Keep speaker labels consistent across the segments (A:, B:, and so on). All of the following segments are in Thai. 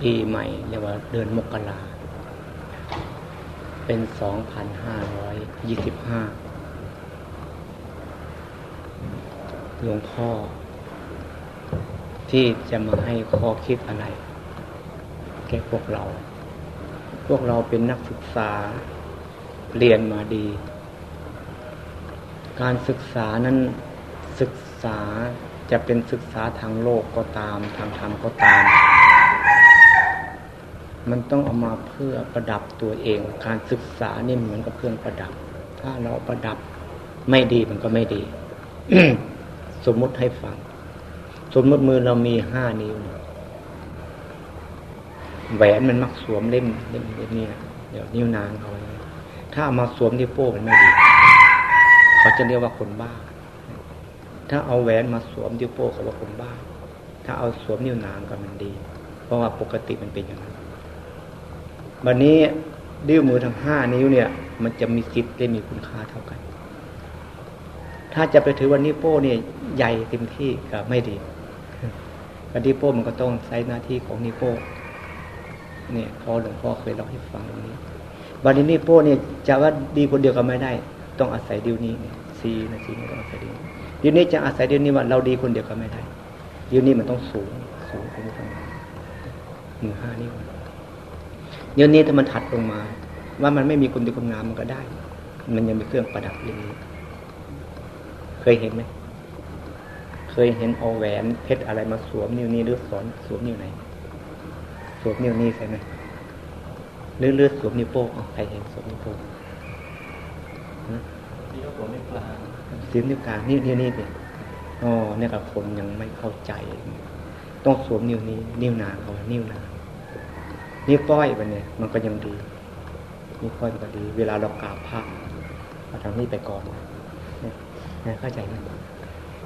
A: ปีใหม่เรียกว่าเดือนมกราเป็นสองพันห้าร้อยยี่สิบห้าหลวงพ่อ ที่จะมาให้ข้อคิดอะไร แก่พวกเรา พวกเราเป็นนักศึกษาเรียนมาดี การศึกษานั้นศึกษาจะเป็นศึกษาทางโลกก็ตาม ทางธรรมก็ตาม มันต้องเอามาเพื่อประดับตัวเอง การศึกษานี่เหมือนกับเครื่องประดับ ถ้าเราประดับไม่ดีมันก็ไม่ดี สมมุติให้ฟัง สมมติมือเรามีห้านิ้ว แหวนมันมักสวมเล่มเล่มนี้เดี๋ยวนิ้วนางเขาถ้าเอามาสวมที่โป้มันไม่ดี เขาจะเรียกว่าคนบ้า ถ้าเอาแหวนมาสวมที่โป้เขาว่าคนบ้า ถ้าเอาสวมนิ้วนางก็มันดี เพราะว่าปกติมันเป็นอย่างนั้น วันนี้ดิ้วมือทั้งห้านิ้วเนี่ย มันจะมีสิทธิ์ได้มีคุณค่าเท่ากัน ถ้าจะไปถือวันนี้โป้เนี่ยใหญ่เต็มที่ก็ไม่ดีวันนี้โป้มันก็ต้องใช้หน้าที่ของนิโป้เนี่ยพอหลวงพ่อเคยเล่าให้ฟังตรงนี้วันนี้นิโป้เนี่ยจะว่าดีคนเดียวก็ไม่ได้ ต้องอาศัยดิ้วนี้เนี่ยซีนะซีนี่ต้องอาศัยดิ้วดิ้วนี้จะอาศัยดิ้วนี้ว่าเราดีคนเดียวก็ไม่ได้ดิ้วนี้มันต้องสูงสูงขึ้นไปมือห้านิ้ว เดี๋ยวนี้ถ้ามันถัดลงมา ว่ามันไม่มีคนดีคนงามมันก็ได้ มันยังมีเครื่องประดับเรื่องนี้เคยเห็นไหมเคยเห็นเอาแหวนเพชรอะไรมาสวมนิ้วนี้หรือสอนสวมนิ้วไหน สวมนิ้วนี้ใช่ไหมหรือเลือดสวมนิ้วโป้งใครเห็นสวมนิ้วโป้งนี่ก็สวมนิ้วกลางสวมนิ้วกลางนิ้วนิ้วนี้เนี่ยอ๋อเนี่ยกับคนยังไม่เข้าใจ ต้องสวมนิ้วนี้ นิ้วนางเขานิ้วนาง นิ้วก้อยมันเนี่ยมันก็ยังดีนิ้วก้อยมันก็ดี เวลาเรากราบพระเราทำนี่ไปก่อนเนี่ยเข้าใจไหม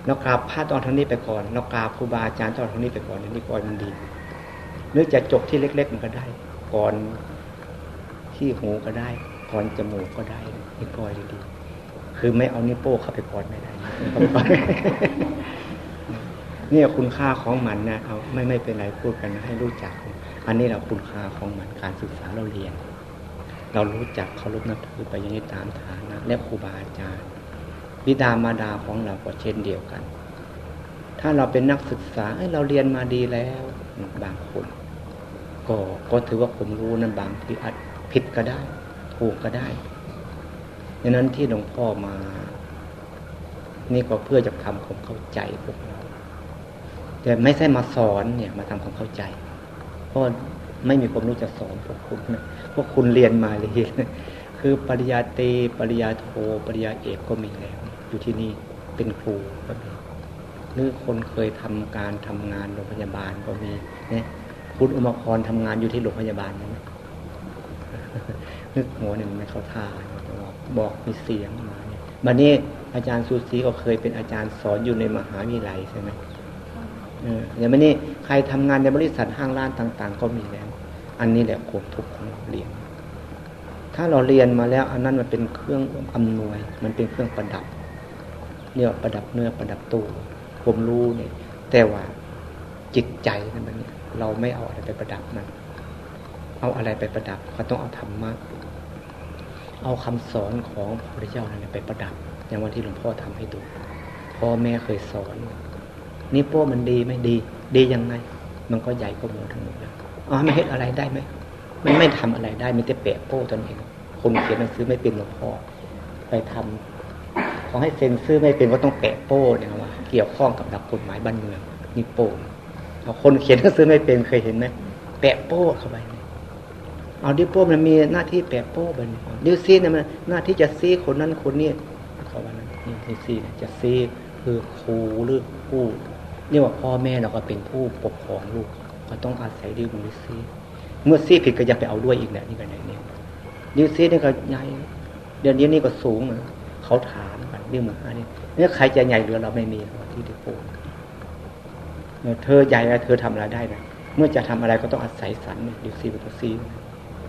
A: เรากราบพระตอนทางนี้ไปก่อน เรากราบครูบาอาจารย์ตอนทางนี้ไปก่อนนี่ก้อยมันดีนึกจะจบที่เล็ก ๆ มันก็ได้ ก่อนที่หูก็ได้ ก่อนจมูกก็ได้นี่ก้อยดีๆคือไม่เอานิ้วโป้เข้าไปก่อนไม่ได้เนี่ยคุณค่าของมันนะเอาไม่ไม่เป็นไรพูดกันให้รู้จัก อันนี้เราคุณค่าของมันการศึกษาเราเรียน เรารู้จักเคารพนับถือไปอย่างนี้ตามฐานะและครูบาอาจารย์บิดามารดาของเราก็เช่นเดียวกัน ถ้าเราเป็นนักศึกษาเราเรียนมาดีแล้วบางคนก็ก็ถือว่าผมรู้นั้นบางทีอาจผิดก็ได้ ถูกก็ได้ดังนั้นที่หลวงพ่อมา นี่ก็เพื่อจะทำความเข้าใจพวกเรา แต่ไม่ใช่มาสอนเนี่ยมาทำความเข้าใจ เพราะไม่มีความรู้จะสอนพวกคุณนะพวกคุณเรียนมาเลยคือปริญญาตปริญญาโทปริญญาเอกก็มีแล้วอยู่ที่นี่เป็นครูก็มีหรือคนเคยทำการทำงานโรงพยาบาลก็มีเนี่ยคุณอุมาพรทำงานอยู่ที่โรงพยาบาลนะนึกหัวหนึ่งไม่เข้าท่าบอกมีเสียงมาเนี่ยบันนี้อาจารย์สุสีก็เคยเป็นอาจารย์สอนอยู่ในมหาวิทยาลัยใช่ไหม อย่างนี้ใครทำงานในบริษัทห้างร้านต่าง ๆ ก็มีแล้ว อันนี้แหละความทุกข์ของเราเรียน ถ้าเราเรียนมาแล้ว อันนั้นมันเป็นเครื่องอำนวย มันเป็นเครื่องประดับเนี่ยประดับเนื้อประดับตัวผมรู้เนี่ย แต่ว่าจิตใจนั่นมันเนี่ยเราไม่เอาอะไรไปประดับมัน เอาอะไรไปประดับก็ต้องเอาธรรมะเอาคำสอนของพระพุทธเจ้านั่นไปประดับ อย่างวันที่หลวงพ่อทำให้ดูพ่อแม่เคยสอน นี่โป้มันดีไม่ดี ดียังไง มันก็ใหญ่ก็โมทั้งหมดแล้วอ๋อไม่เห็นอะไรได้ไหมมันไม่ทำอะไรได้มีแต่แปะโป้ตนเองคนเขียนหนังสือไม่เป็นหลวงพ่อไปทำขอให้เซ็นซื้อไม่เป็นก็ต้องแปะโป้เนี่ยว่าเกี่ยวข้องกับหลักกฎหมายบ้านเมืองนี่โป้คนเขียนหนังสือไม่เป็นเคยเห็นไหมแปะโป้เข้าไปเอาดิโป้มันมีหน้าที่แปะโป้บันดิวซีเนี่ยมันหน้าที่จะซีคนนั้นคนนี้เขาว่านั้นนี่ดิวซีเนี่ยจะซีคือครูหรือผู้ เรียกว่าพ่อแม่เราก็เป็นผู้ปกครองลูกก็ต้องอาศัยดิวดิวซีเมื่อซีผิดก็จะไปเอาด้วยอีกแหละนี่กันไหนเนี่ยดิวซีนี่ก็ใหญ่เดือนนี้นี่ก็สูงเขาถามกันเรื่องมาเนี่ยเนี่ยใครจะใหญ่หรือเราไม่มีที่ดิโป้เธอใหญ่แล้วเธอทำอะไรได้นะเมื่อจะทำอะไรก็ต้องอาศัยสันดิวซีเป็นตัวซี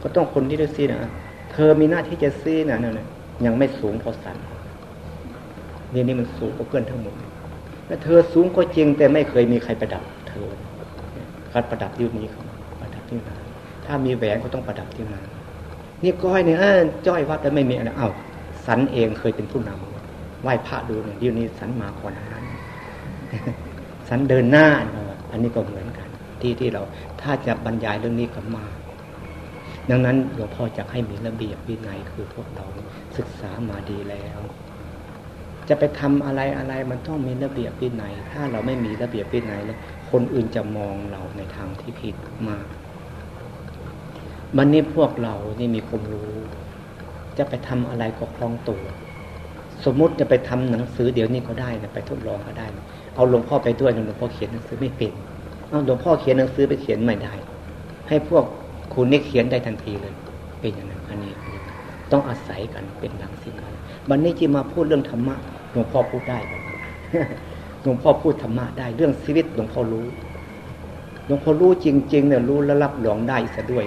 A: ก็ต้องคนที่ดิวซีนะเธอมีหน้าที่จะซีนะเนั่นยังไม่สูงพอสันนี่นี่มันสูงกว่าเพื่อนทั้งหมด แล้เธอสูงก็จริง แต่ไม่เคยมีใครประดับ เธอการประดับยุคนี้เขาประดับที่นาถ้ามีแหวนก็ต้องประดับที่นานี่ก้อยเนี่ยจ้อยวัดแล้วไม่มีอะไรเอ้าสันเองเคยเป็นผู้นำไหว้พระดูเนี่ยเดี๋ยวนี้สันมาก่อนนั้นสันเดินหน้า อันนี้ก็เหมือนกัน ที่ที่เราถ้าจะบรรยายเรื่องนี้ก็มาดังนั้นหลวงพ่อจะให้มีระเบียบวินัยคือพวกเราศึกษามาดีแล้ว จะไปทำอะไรอะไรมันต้องมีระเบียบวินัยถ้าเราไม่มีระเบียบวินัยแล้วคนอื่นจะมองเราในทางที่ผิดมากวันนี้พวกเรานี่มีความรู้ จะไปทำอะไรก็คล่องตัว สมมุติจะไปทำหนังสือเดี๋ยวนี้ก็ได้นะไปทดลองก็ได้นะเอาหลวงพ่อไปด้วยหลวงพ่อเขียนหนังสือไม่เป็นเอาหลวงพ่อเขียนหนังสือไปเขียนไม่ได้ ให้พวกคุณนี่เขียนได้ทันทีเลย เป็นอย่างนั้นอันนี้ต้องอาศัยกันเป็นดังสิ่งนั้นวันนี้ที่มาพูดเรื่องธรรมะ หลวงพ่อพูดได้หลวงพ่อพูดธรรมะได้ เรื่องชีวิตหลวงพ่อรู้หลวงพ่อรู้จริง ๆ เนี่ยรู้และรับรองได้ซะด้วย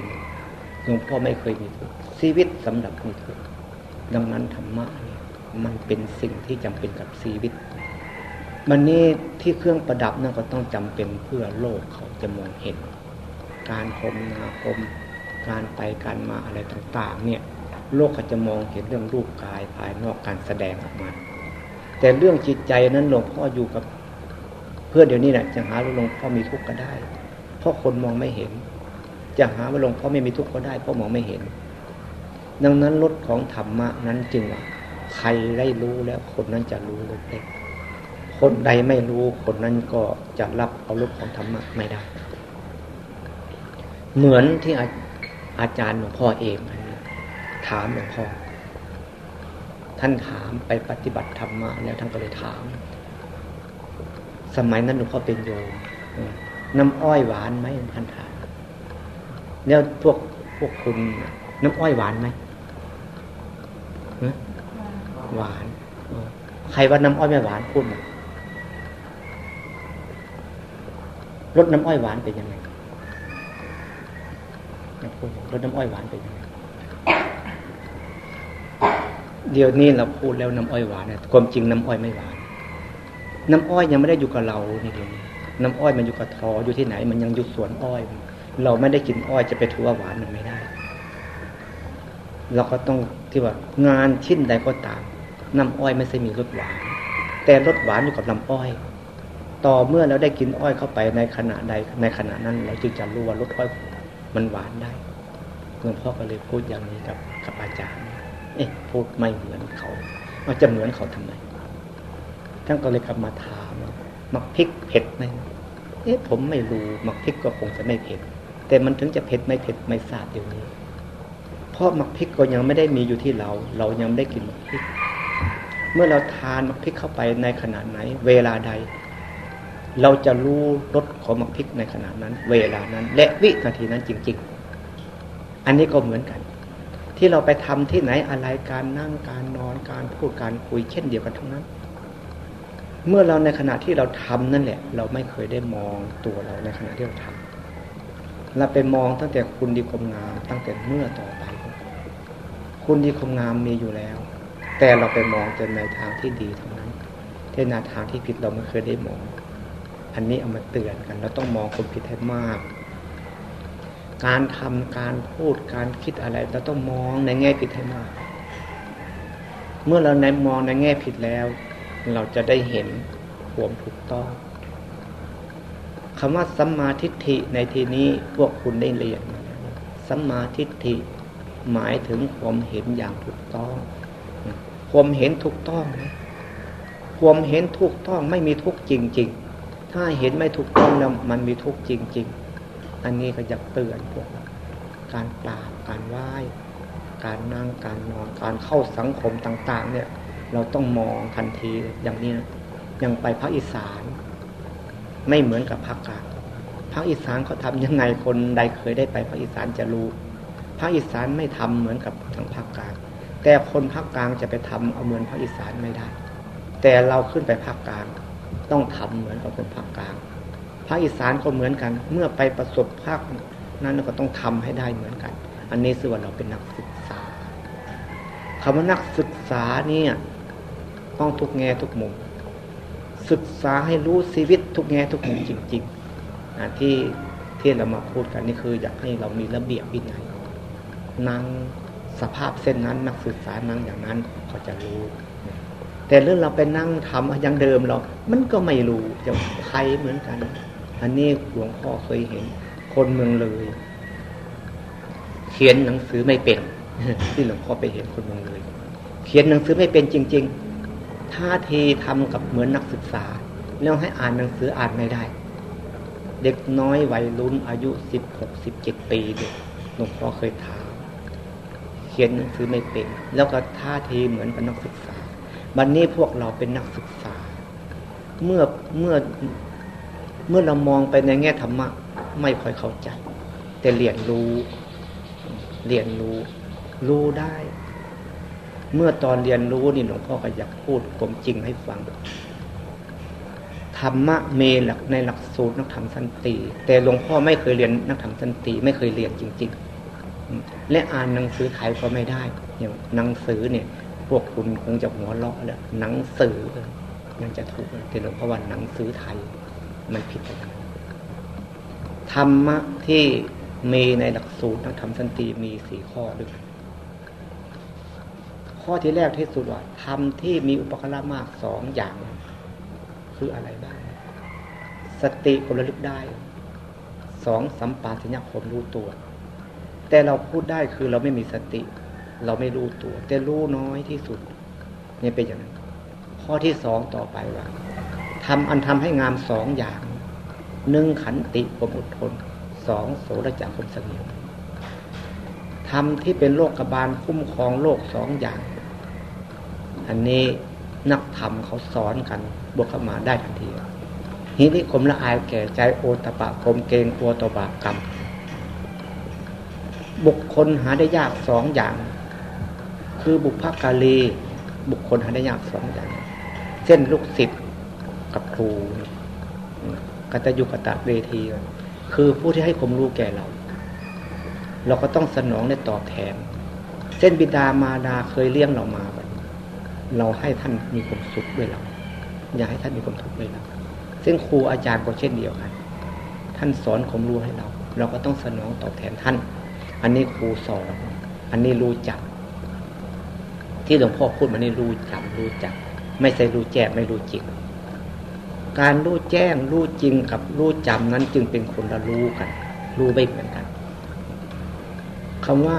A: หลวงพ่อไม่เคยมีทุกชีวิตสำหรับมีทุกดังนั้นธรรมะเนี่ยมันเป็นสิ่งที่จำเป็นกับชีวิตมันนี้ที่เครื่องประดับนั่นก็ต้องจำเป็นเพื่อโลกเขาจะมองเห็น การคมนาคม การไปการมาอะไรต่าง ๆ เนี่ย โลกเขาจะมองเห็นเรื่องรูปกายภายนอกการแสดงออกมา แต่เรื่องจิตใจนั้นหลวงพ่ออยู่กับ เพื่อนเดี๋ยวนี้แหละจะหาว่าหลวงพ่อมีทุกข์ก็ได้ เพราะคนมองไม่เห็น จะหาว่าหลวงพ่อไม่มีทุกข์ก็ได้เพราะมองไม่เห็น ดังนั้นรถของธรรมะนั้นจึงว่าใครได้รู้แล้วคนนั้นจะรู้เล็กคนใดไม่รู้คนนั้นก็จะรับเอารมของธรรมะไม่ได้ เหมือนที่อาอาจารย์หลวงพ่อเองถามหลวงพ่อ ท่านถามไปปฏิบัติธรรมะแล้วท่านก็เลยถาม สมัยนั้นหลวงพ่อเป็นโยมน้ำอ้อยหวานไหมท่านถามแล้วพวกพวกคุณน้ำอ้อยหวานไหมหวาน ใครว่าน้ำอ้อยไม่หวานพูดมารสน้ำอ้อยหวานเป็นยังไงรสน้ำอ้อยหวานเป็นยังไง เดี๋ยวนี้เราพูดแล้วน้ำอ้อยหวานเนี่ยความจริงน้ำอ้อยไม่หวาน น้ำอ้อยยังไม่ได้อยู่กับเรานี่เดียวนี้น้ำอ้อยมันอยู่กับทออยู่ที่ไหน มันยังอยู่สวนอ้อย เราไม่ได้กินอ้อยจะไปถือว่าหวานมันไม่ได้ เราก็ต้องที่ว่างานชิ้นใดก็ตามน้ำอ้อยไม่ใช่มีรสหวาน แต่รสหวานอยู่กับลำอ้อย ต่อเมื่อเราได้กินอ้อยเข้าไปในขณะใดในขณะนั้น เราจึงจะรู้ว่ารสอ้อยมันหวานได้หลวงพ่อก็เลยพูดอย่างนี้กับกับอาจารย์ เอ๊ะพูดไม่เหมือนเขาว่าจะเหมือนเขาทำไมท่านก็เลยกลับมาถามมักพริกเผ็ดไหมเอ๊ะผมไม่รู้มักพริกก็คงจะไม่เผ็ด แต่มันถึงจะเผ็ดไม่เผ็ดไม่ทราบเดี๋ยวนี้ เพราะมักพริกก็ยังไม่ได้มีอยู่ที่เรา เรายังไม่ได้กินมักพริก เมื่อเราทานมักพริกเข้าไปในขณะไหน เวลาใด เราจะรู้รสของมักพริกในขณะนั้น เวลานั้น และวินาทีนั้นจริง ๆ อันนี้ก็เหมือนกัน ที่เราไปทำที่ไหนอะไรการนั่งการนอนการพูดการคุยเช่นเดียวกันทั้งนั้น เมื่อเราในขณะที่เราทำนั่นแหละ เราไม่เคยได้มองตัวเราในขณะที่เราทำเราไปมองตั้งแต่คุณดีความงามตั้งแต่เมื่อต่อไป คุณดีความงามมีอยู่แล้ว แต่เราไปมองแต่ในทางที่ดีเท่านั้นแต่ในทางที่ผิดเราไม่เคยได้มอง อันนี้เอามาเตือนกันเราต้องมองคนผิดให้มาก การทำการพูดการคิดอะไรเราต้องมองในแง่ผิดให้มากเมื่อเราในมองในแง่ผิดแล้ว เราจะได้เห็นความถูกต้องคำว่าสัมมาทิฏฐิในที่นี้พวกคุณได้เรียนมาแล้วสัมมาทิฏฐิหมายถึงความเห็นอย่างถูกต้อง ความเห็นถูกต้องนะความเห็นถูกต้องไม่มีทุกจริง ๆ ถ้าเห็นไม่ถูกต้องแล้วมันมีทุกข์จริง ๆ อันนี้ก็อยากเตือนพวกการปราบการไหว้ การนั่งการนอนการเข้าสังคมต่าง ๆ เนี่ย เราต้องมองทันทีอย่างนี้นะยังไปภาคอีสาน ไม่เหมือนกับภาคกลางภาคอีสานเขาทำยังไงคนใดเคยได้ไปภาคอีสานจะรู้ภาคอีสานไม่ทำเหมือนกับทางภาคกลาง แต่คนภาคกลางจะไปทำเอาเหมือนภาคอีสานไม่ได้ แต่เราขึ้นไปภาคกลาง ต้องทำเหมือนกับคนภาคกลาง ภาคอีสานก็เหมือนกัน เมื่อไปประสบภาคนั้นก็ต้องทำให้ได้เหมือนกัน อันนี้ส่วนเราเป็นนักศึกษาคำว่านักศึกษาเนี่ยต้องทุกแง่ทุกมุม ศึกษาให้รู้ชีวิตทุกแง่ทุกมุมจริงๆที่ที่เรามาพูดกันนี่คือ อยากให้เรามีระเบียบวินัยนั่งสภาพเส้นนั้นนักศึกษานั่งอย่างนั้นเขาจะรู้ แต่เรื่องเราไปนั่งทำอย่างเดิมเรา มันก็ไม่รู้จะใครเหมือนกัน อันนี้หลวงพ่อเคยเห็น คนเมืองเลย เขียนหนังสือไม่เป็นที่หลวงพ่อไปเห็นคนเมืองเลย เขียนหนังสือไม่เป็นจริง ๆ ท่าทีทำกับเหมือนนักศึกษา แล้วให้อ่านหนังสืออ่านไม่ได้ เด็กน้อยวัยรุ่นอายุสิบหกสิบเจ็ดปีเด็กหลวงพ่อเคยถามเขียนหนังสือไม่เป็น แล้วก็ท่าทีเหมือนกับนักศึกษา วันนี้พวกเราเป็นนักศึกษา เมื่อเมื่อ เมื่อเรามองไปในแง่ธรรมะ ไม่ค่อยเข้าใจ แต่เรียนรู้ เรียนรู้ รู้ได้ เมื่อตอนเรียนรู้นี่หลวงพ่อก็อยากพูดผมจริงให้ฟังธรรมะเมหลักในหลักสูตรนักธรรมสันติ แต่หลวงพ่อไม่เคยเรียนนักธรรมสันติ ไม่เคยเรียนจริง ๆ และอ่านหนังสือไทยก็ไม่ได้อย่างหนังสือเนี่ย พวกคุณคงจะหัวเราะแล้วหนังสือยังจะถูกแต่หลวงพ่อว่าหนังสือไทย มันผิดไปธรรมะที่มีในหลักสูตรนักธรรมสันติมีสี่ข้อด้วยกันข้อที่แรกที่สุดว่าธรรมที่มีอุปกรณ์มากสองอย่าง คืออะไรบ้าง สติความระลึกได้สองสัมปาสัญญาความรู้ตัว แต่เราพูดได้คือเราไม่มีสติ เราไม่รู้ตัว แต่รู้น้อยที่สุด นี่เป็นอย่างนั้น ข้อที่สองต่อไปว่า ทำอันทำให้งามสองอย่างหนึ่งขันติความอดทนสองโสรจักความเสงี่ยมทำที่เป็นโลกกบาลคุ้มครองโลกสองอย่าง อันนี้นักธรรมเขาสอนกันบวกเข้ามาได้ทันทีทีนี้คมละอายแก่ใจโอตปะคมเกงกลัวตบากรรม บุคคลหาได้ยากสองอย่าง คือบุพกาลี บุคคลหาได้ยากสองอย่าง เช่นลูกศิษย์ กับครูกตยุกตะเวที คือผู้ที่ให้ความรู้แก่เรา เราก็ต้องสนองและตอบแทน เส้นบิดามารดาเคยเลี้ยงเรามา เราให้ท่านมีความสุขด้วยเรา อย่าให้ท่านมีความทุกข์ด้วยเราซึ่งครูอาจารย์ก็เช่นเดียวกัน ท่านสอนความรู้ให้เรา เราก็ต้องสนองตอบแทนท่าน อันนี้ครูสอน อันนี้รู้จัก ที่หลวงพ่อพูดมานี่รู้จักรู้จัก ไม่ใช่รู้แจ้ไม่รู้จริง การรู้แจ้งรู้จริงกับรู้จำนั้นจึงเป็นคนละรู้กัน รู้ไม่เหมือนกันคำว่า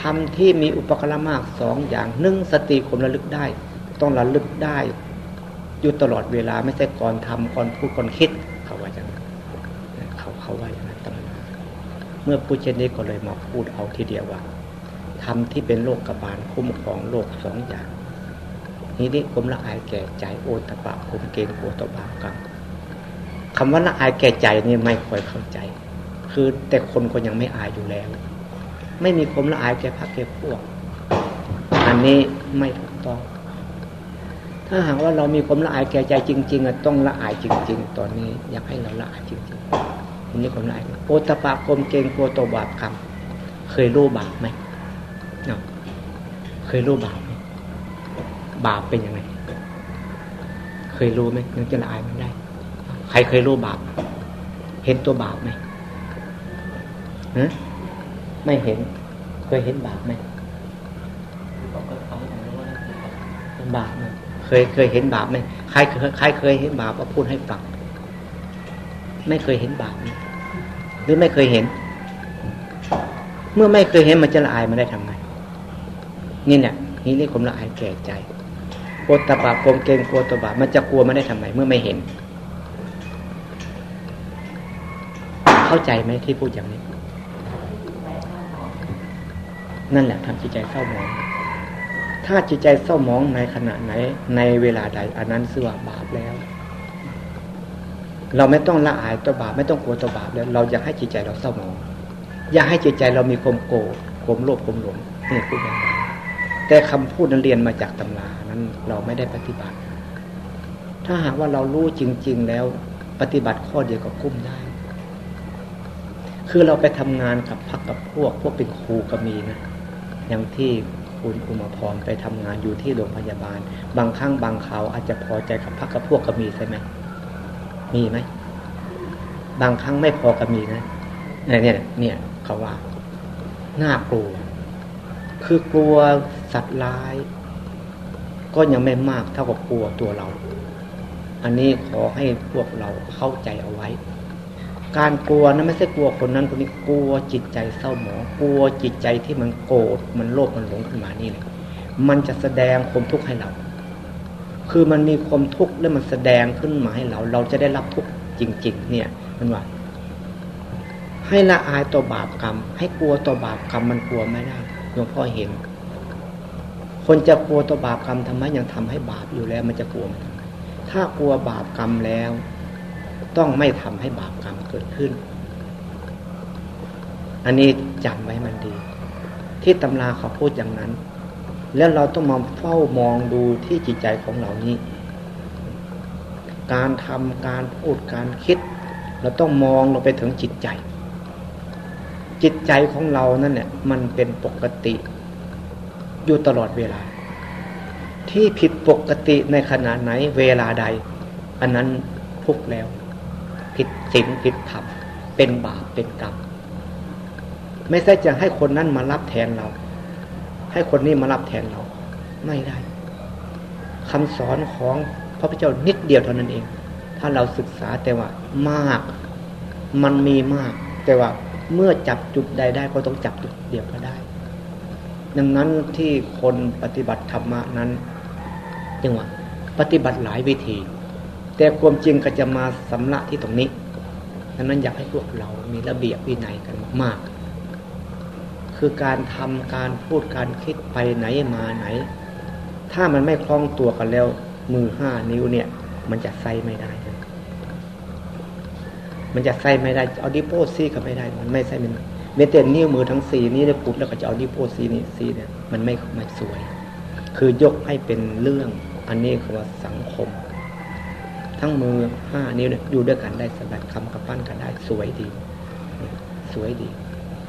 A: ทำที่มีอุปกรณ์มากสองอย่างหนึ่งสติคมระลึกได้ ต้องระลึกได้อยู่ตลอดเวลาไม่ใช่ก่อนทำก่อนพูดก่อนคิดเขาว่าอย่างนั้นเขาเขาว่าอย่างนั้นตำนาเมื่อพูดเช่นนี้ก็เลยมาพูดเอาทีเดียวว่าทำที่เป็นโลกกบาลคุ้มของโลกสองอย่าง นี้นี่ผมละอายแก่ใจโอตปะผมเกณฑ์โอตบากันคำว่าละอายแก่ใจนี่ไม่ค่อยเข้าใจ คือแต่คนคนยังไม่อายอยู่แล้ว ไม่มีความละอายแก่พระแก่พวก อันนี้ไม่ถูกต้องถ้าหากว่าเรามีความละอายแก่ใจจริง ๆ ต้องละอายจริง ๆ ตอนนี้อยากให้เราละอายจริงๆอันนี้ความละอายโอตปะกลมเกงกลัวตัวบาปกรรมเคยรู้บาปไหมเนาะเคยรู้บาป บาปเป็นยังไง เคยรู้ไหมยังจะละอายมันได้ ใครเคยรู้บาป เห็นตัวบาปไหมฮะไม่เห็น เคยเห็นบาปไหมบาปเคยเคยเห็นบาปไหมใครเคยใครเคยเห็นบาปก็พูดให้ฟังไม่เคยเห็นบาปหรือไม่เคยเห็น เมื่อไม่เคยเห็นมันจะละอายมันได้ทำไงนี่เนี่ยนี่นี่ความละอายแก่ใจ โกตบาปกลมเกงโกตบาปมันจะกลัวมันได้ทำไมเมื่อไม่เห็น เข้าใจไหมที่พูดอย่างนี้ นั่นแหละทำจิตใจเศร้าหมอง ถ้าจิตใจเศร้าหมองในขณะไหน ในเวลาใด อันนั้นสือว่าบาปแล้ว เราไม่ต้องละอายตัวบาปไม่ต้องกลัวตัวบาปแล้ว เราอยากให้จิตใจเราเศร้าหมอง อยากให้จิตใจเรามีความโกรธความโลภความหลงนี่พูดอย่างนั้ แต่คำพูดนั้นเรียนมาจากตำรานั้นเราไม่ได้ปฏิบัติ ถ้าหากว่าเรารู้จริง ๆ แล้วปฏิบัติข้อเดียวก็กุ้มได้ คือเราไปทำงานกับพักกับพวก พวกเป็นครูก็มีนะ อย่างที่คุณอุมาพรไปทำงานอยู่ที่โรงพยาบาล บางครั้งบางเขาอาจจะพอใจกับพักกับพวกก็มีใช่ไหมมีไหมบางครั้งไม่พอก็มีนะนี่เนี่ย เนี่ยเขาว่าน่ากลัว คือกลัว สัตว์ร้าย ก็ยังไม่มากเท่ากับกลัวตัวเรา อันนี้ขอให้พวกเราเข้าใจเอาไว้ การกลัวนั้นไม่ใช่กลัวคนนั้นคนนี้กลัวจิตใจเศร้าหมองกลัวจิตใจที่มันโกรธมันโลภมันหลงขึ้นมานี่เลยมันจะแสดงความทุกข์ให้เรา คือมันมีความทุกข์แล้วมันแสดงขึ้นมาให้เรา เราจะได้รับทุกข์จริง ๆ เนี่ยมันว่าให้ละอายต่อบาปกรรม ให้กลัวต่อบาปกรรมมันกลัวไม่ได้หลวงพ่อเห็น คนจะกลัวต่อบาปกรรมทำไมยังทำให้บาปอยู่แล้ว มันจะกลัวมันทำไมถ้ากลัวบาปกรรมแล้ว ต้องไม่ทำให้บาปกรรมเกิดขึ้น อันนี้จำไว้มันดี ที่ตำราเขาพูดอย่างนั้น แล้วเราต้องมาเฝ้ามองดูที่จิตใจของเรานี้ การทำการพูดการคิด เราต้องมองลงไปถึงจิตใจ จิตใจของเรานั่นเนี่ยมันเป็นปกติ อยู่ตลอดเวลา ที่ผิดปกติในขณะไหนเวลาใด อันนั้นทุกแล้ว ผิดศีลผิดธรรมเป็นบาปเป็นกรรมไม่ใช่จะให้คนนั้นมารับแทนเรา ให้คนนี้มารับแทนเรา ไม่ได้คำสอนของพระพุทธเจ้านิดเดียวเท่านั้นเอง ถ้าเราศึกษาแต่ว่ามาก มันมีมาก แต่ว่าเมื่อจับจุดใดได้ก็ต้องจับจุดเดียวก็ได้ ดังนั้นที่คนปฏิบัติธรรมนั้นจังหวะปฏิบัติหลายวิธี แต่ความจริงก็จะมาสำละที่ตรงนี้ดังนั้นอยากให้พวกเรามีระเบียบวินัยกันมากๆ คือการทำการพูดการคิดไปไหนมาไหน ถ้ามันไม่คล้องตัวกันแล้ว มือห้านิ้วเนี่ย มันจะใส่ไม่ได้มันจะใส่ไม่ได้เอาดิโพซี่ก็ไม่ได้ มันไม่ใส่มัน เมเตนนิ้วมือทั้งสี่นี้ได้ปุดแล้วก็จะเอาดิโพซี่นี่ซีเนี่ยมันไม่ไม่สวย คือยกให้เป็นเรื่องอันนี้คือว่าสังคม ทั้งมือห้านิ้วเนี่ยอยู่ด้วยกันได้สบายคำกับปั้นกันได้สวยดี สวยดี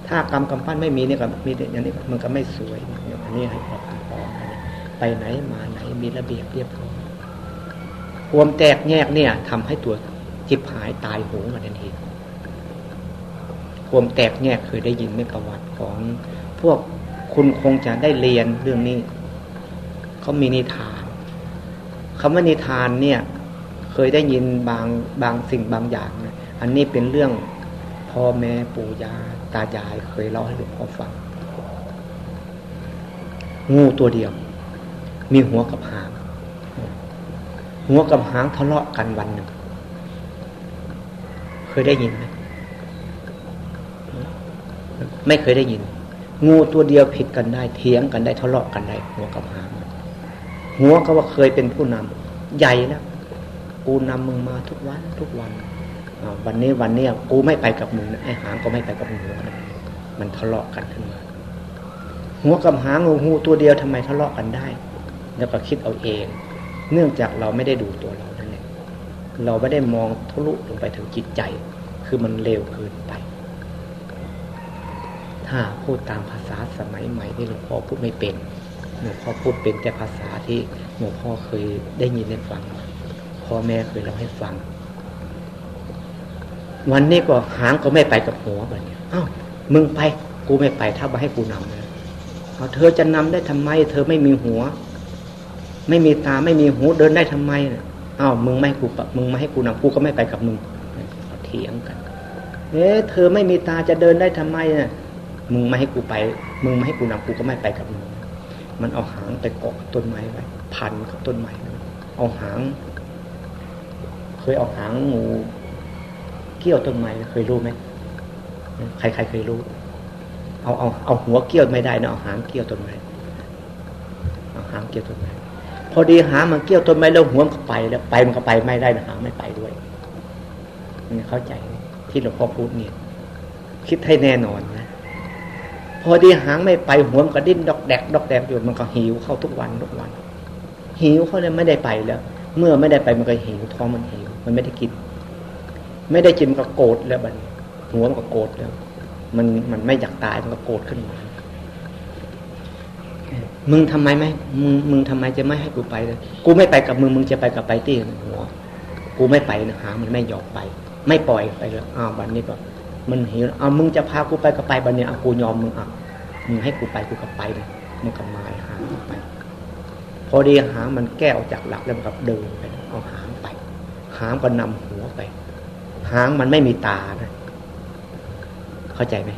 A: ถ้ากรรมกำปั้นไม่มีเนี่ยก็มีอย่างนี้มันก็ไม่สวยอันนี้ให้พอพอไปไหนมาไหนมีระเบียบเรียบร้อยความแตกแยกเนี่ยทำให้ตัวจิบหายตายโหงกันทันที ความแตกแยกเคยได้ยินไม่ประวัติของ พวกคุณคงจะได้เรียนเรื่องนี้เขามีนิทานคำว่านิทานเนี่ย เคยได้ยินบางบางสิ่งบางอย่างนะอันนี้เป็นเรื่องพ่อแม่ปู่ย่าตายายเคยเล่าให้หลวงพ่อฟัง งูตัวเดียว มีหัวกับหาง หัวกับหางทะเลาะกันวันหนึ่ง เคยได้ยินไหม ไม่เคยได้ยิน งูตัวเดียวผิดกันได้เถียงกันได้ทะเลาะกันได้หัวกับหางหัวก็ว่าเคยเป็นผู้นำใหญ่แล้วกูนำมึงมาทุกวันทุกวันวันนี้วันนี้กูไม่ไปกับมึงไอ้หางก็ไม่ไปกับมึงมันทะเลาะกันขึ้นมา หัวกับหางงูตัวเดียวทำไมทะเลาะกันได้ แล้วก็คิดเอาเอง เนื่องจากเราไม่ได้ดูตัวเรานั่นเองเราไม่ได้มองทะลุลงไปถึงจิตใจ คือมันเร็วเกินไป ถ้าพูดตามภาษาสมัยใหม่ที่หลวงพ่อพูดไม่เป็นหลวงพ่อพูดเป็นแต่ภาษาที่หลวงพ่อเคยได้ยินได้ฟังพ่อแม่เคยเล่าให้ฟัง วันนี้ก็หางก็ไม่ไปกับหัวแบบนี้อ้าวมึงไป กูไม่ไปถ้ามาให้กูนำเลยเอาเธอจะนำได้ทำไม เธอไม่มีหัว ไม่มีตาไม่มีหูเดินได้ทำไมอ้าวมึงไม่กูมึงไม่ให้กูนำกูก็ไม่ไปกับมึงเถียงกัน เอ๊ะเธอไม่มีตาจะเดินได้ทำไมน่ะ มึงไม่ให้กูไป มึงไม่ให้กูนำกูก็ไม่ไปกับมึงมันเอาหางไปเกาะต้นไม้ไว้พันกับต้นไม้เอาหาง เคยเอาหางงูเกี้ยวต้นไม้เคยรู้ไหมใครใครเคยรู้ เอาเอาเอาหัวเกี้ยวไม่ได้นะเอาหางเกี้ยวต้นไม้เอาหางเกี้ยวต้นไม้พอดีหางมันเกี้ยวต้นไม้แล้วหัวมันก็ไปแล้วไปมันก็ไปไม่ได้นะหางไม่ไปด้วยนี่เข้าใจที่หลวงพ่อพูดเนี่ยคิดให้แน่นอนนะ พอดีหางไม่ไปหัวมันก็ดิ้นดอกแดกดอกแดกอยู่มันก็หิวเข้าทุกวันทุกวัน หิวเขาเลยไม่ได้ไปแล้ว เมื่อไม่ได้ไปมันก็หิวท้องมันหิว มันไม่ได้กิน ไม่ได้กินมันก็โกรธแล้วบัดหัวมันก็โกรธแล้ว มันมันไม่อยากตายมันก็โกรธขึ้นมามึงทำไมไม่มึงมึงทำไมจะไม่ให้กูไปเลยกูไม่ไปกับมึงมึงจะไปกับไปตี้หัว กูไม่ไปนะหา มันไม่ยอมไป ไม่ปล่อยไปเลยอ้าวบัดนนี้ก็ มันหิวเอามึงจะพากูไปก็ไปบัดนนี้เอากูยอมมึงอะมึงให้กูไปกูก็ไปเลยมันก็มาหางไป พอดีหางมันแก้วจากหลักแล้วมันก็เดินไปเอาหางไป หางก็นำหัวไป หางมันไม่มีตานะ เข้าใจไหม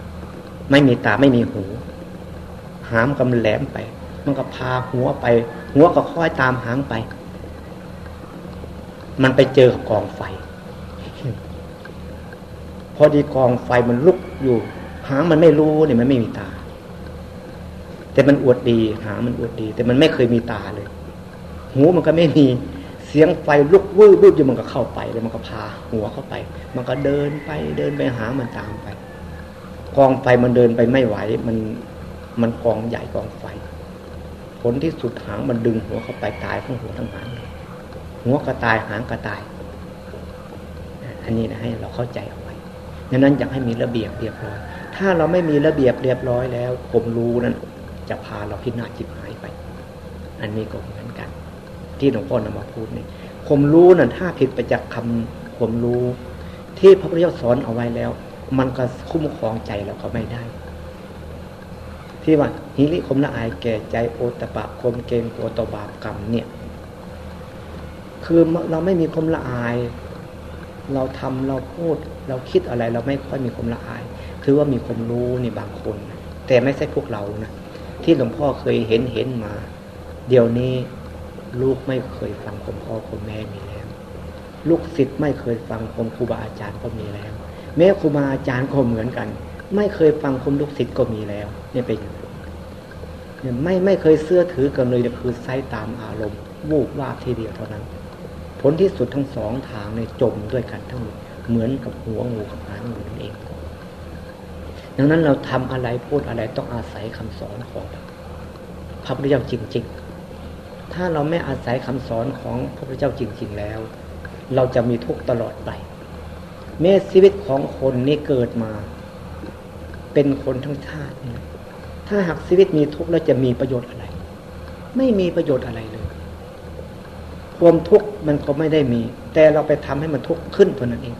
A: ไม่มีตาไม่มีหู หางกำแหลมไป มันก็พาหัวไป หัวก็ค่อยตามหางไป มันไปเจอกองไฟ อดีกองไฟมันลุกอยู่ หางมันไม่รู้เนี่ยมันไม่มีตา แต่มันอวดดี หางมันอวดดี แต่มันไม่เคยมีตาเลย หูมันก็ไม่มีเสียงไฟลุกวืบวืบอยู่มันก็เข้าไปแล้วมันก็พาหัวเข้าไป มันก็เดินไปเดินไปหามันตามไป กองไฟมันเดินไปไม่ไหว มันมันกองใหญ่กองไฟ ผลที่สุดหางมันดึงหัวเข้าไปตายทั้งหัวทั้งหางหัวก็ตายหางก็ตาย อันนี้นะให้เราเข้าใจเอา ดังนั้นอยากให้มีระเบียบเรียบร้อย ถ้าเราไม่มีระเบียบเรียบร้อยแล้ว ผมรู้นั้นจะพาเราพินาศจิบหายไป อันนี้ก็เหมือนกัน ที่หลวงพ่อนำมาพูดนี่ผมรู้นั้นถ้าผิดไปจากคำผมรู้ ที่พระพุทธเจ้าสอนเอาไว้แล้ว มันก็คุ้มครองใจเราก็ไม่ได้ ที่ว่าหิริคมละอายแก่ใจโอตปะคมเกงโอตบาปกรรมเนี่ย คือเราไม่มีคมละอาย เราทำเราพูด เราคิดอะไรเราไม่ค่อยมีคมละอาย คือว่ามีความรู้ในบางคน แต่ไม่ใช่พวกเรานะที่หลวงพ่อเคยเห็นเห็นมา เดี๋ยวนี้ลูกไม่เคยฟังคมพ่อคมแม่มีแล้ว ลูกศิษย์ไม่เคยฟังคมครูบาอาจารย์ก็มีแล้ว แม้ครูบาอาจารย์ก็เหมือนกัน ไม่เคยฟังคมลูกศิษย์ก็มีแล้ว เนี่ยเป็นเนี่ยไม่ไม่เคยเสื้อถือกันเลยคือไซตามอารมณ์วูบวาบทีเดียวเท่านั้น ผลที่สุดทั้งสองทางในจมด้วยกันทั้งหมด เหมือนกับหัวงูกับหางงูนั่นเอง ดังนั้นเราทำอะไรพูดอะไรต้องอาศัยคำสอนของพระพุทธเจ้าจริง ๆ ถ้าเราไม่อาศัยคำสอนของพระพุทธเจ้าจริง ๆ แล้ว เราจะมีทุกข์ตลอดไปแม้ชีวิตของคนนี้เกิดมา เป็นคนทั้งชาติถ้าหากชีวิตมีทุกข์แล้วจะมีประโยชน์อะไร ไม่มีประโยชน์อะไรเลย ความทุกข์มันก็ไม่ได้มี แต่เราไปทำให้มันทุกข์ขึ้นเท่านั้นเอง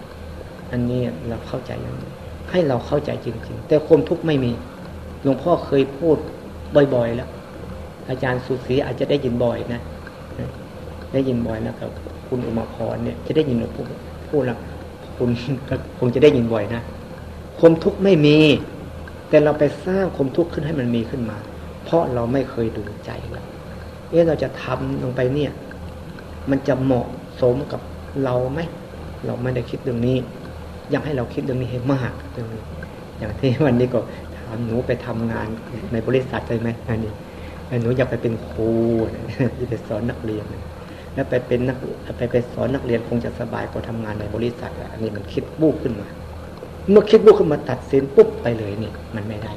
A: อันนี้เราเข้าใจอย่างนี้ให้เราเข้าใจจริง ๆ แต่ความทุกข์ไม่มีหลวงพ่อเคยพูดบ่อย ๆ แล้ว อาจารย์สุศรีอาจจะได้ยินบ่อยนะได้ยินบ่อยแล้วกับคุณอุมาพรเนี่ย จะได้ยินหลวงพ่อพูดแล้วคุณคงจะได้ยินบ่อยนะความทุกข์ไม่มี แต่เราไปสร้างความทุกข์ขึ้นให้มันมีขึ้นมา เพราะเราไม่เคยดูใจเราเอ๊ะเราจะทำลงไปเนี่ย มันจะเหมาะสมกับเราไหมเราไม่ได้คิดเรื่องนี้ อยากให้เราคิดเรื่องนี้ให้มากเรื่องนี้อย่างที่วันนี้ก็ถามหนูไปทำงานในบริษัทใช่ไหมอันนี้หนูอยากไปเป็นครูที่ไปสอนนักเรียนแล้วไปเป็นนักไปไปสอนนักเรียนคงจะสบายกว่าทำงานในบริษัทอันนี้มันคิดบุกขึ้นมา เมื่อคิดบุกขึ้นมาตัดสินปุ๊บไปเลยนี่มันไม่ได้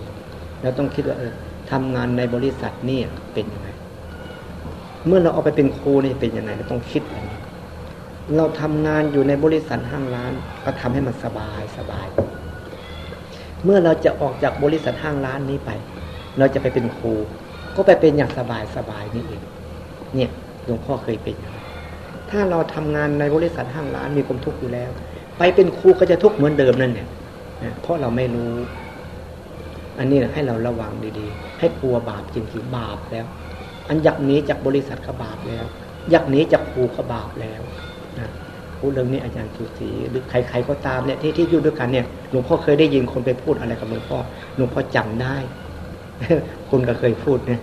A: เราต้องคิดว่าเออทำงานในบริษัทนี่เป็นยังไง เมื่อเราเอาไปเป็นครูนี่เป็นยังไงเราต้องคิดอย่างนี้ เราทำงานอยู่ในบริษัทห้างร้าน ก็ทำให้มันสบายสบาย เมื่อเราจะออกจากบริษัทห้างร้านนี้ไป เราจะไปเป็นครู ก็ไปเป็นอย่างสบายสบายนี่เองเนี่ยหลวงพ่อเคยเป็นถ้าเราทำงานในบริษัทห้างร้านมีความทุกข์อยู่แล้ว ไปเป็นครูก็จะทุกข์เหมือนเดิมนั่นเนี่ยเพราะเราไม่รู้ อันนี้ให้เราระวังดีๆ ให้กลัวบาปจริงๆบาปแล้ว อันอยากหนีจากบริษัทก็บาปแล้ว อยากหนีจากครูก็บาปแล้ว พูดเรื่องนี้อาจารย์สุสีหรือใครๆก็ตามเนี่ยที่ที่อยู่ด้วยกันเนี่ยหลวงพ่อเคยได้ยินคนไปพูดอะไรกับหลวงพ่อหลวงพ่อจำได้ คุณก็เคยพูดเนี่ย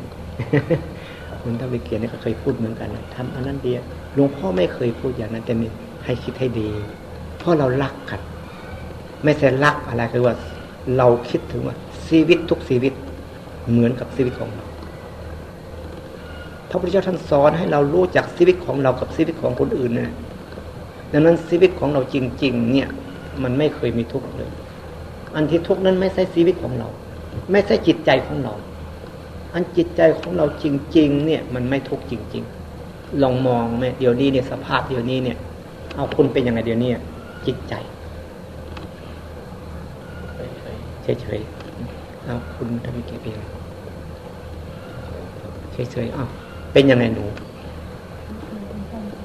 A: คุณท้านวิเกียรติก็เคยพูดเหมือนกันทำอันนั้นเดียหลวงพ่อไม่เคยพูดอย่างนั้นแต่มีให้คิดให้ดี เพราะเรารักกัน ไม่ใช่รักอะไรคือว่า เราคิดถึงว่า ชีวิตทุกชีวิตเหมือนกับชีวิตของเราพระพุทธเจ้าท่านสอนให้เรารู้จักชีวิตของเรากับชีวิตของคนอื่นนะ ดังนั้นชีวิตของเราจริง ๆ เนี่ย มันไม่เคยมีทุกข์เลย อันที่ทุกข์นั้นไม่ใช่ชีวิตของเรา ไม่ใช่จิตใจของเรา อันจิตใจของเราจริง ๆ เนี่ย มันไม่ทุกข์จริง ๆ ลองมองไหมเดี๋ยวนี้เนี่ยสภาพเดี๋ยวนี้เนี่ย เอาคุณเป็นยังไงเดี๋ยวนี้จิตใจเฉยๆเอาคุณทำกี่เป็นเฉยๆอ้าวเป็นยังไงหนู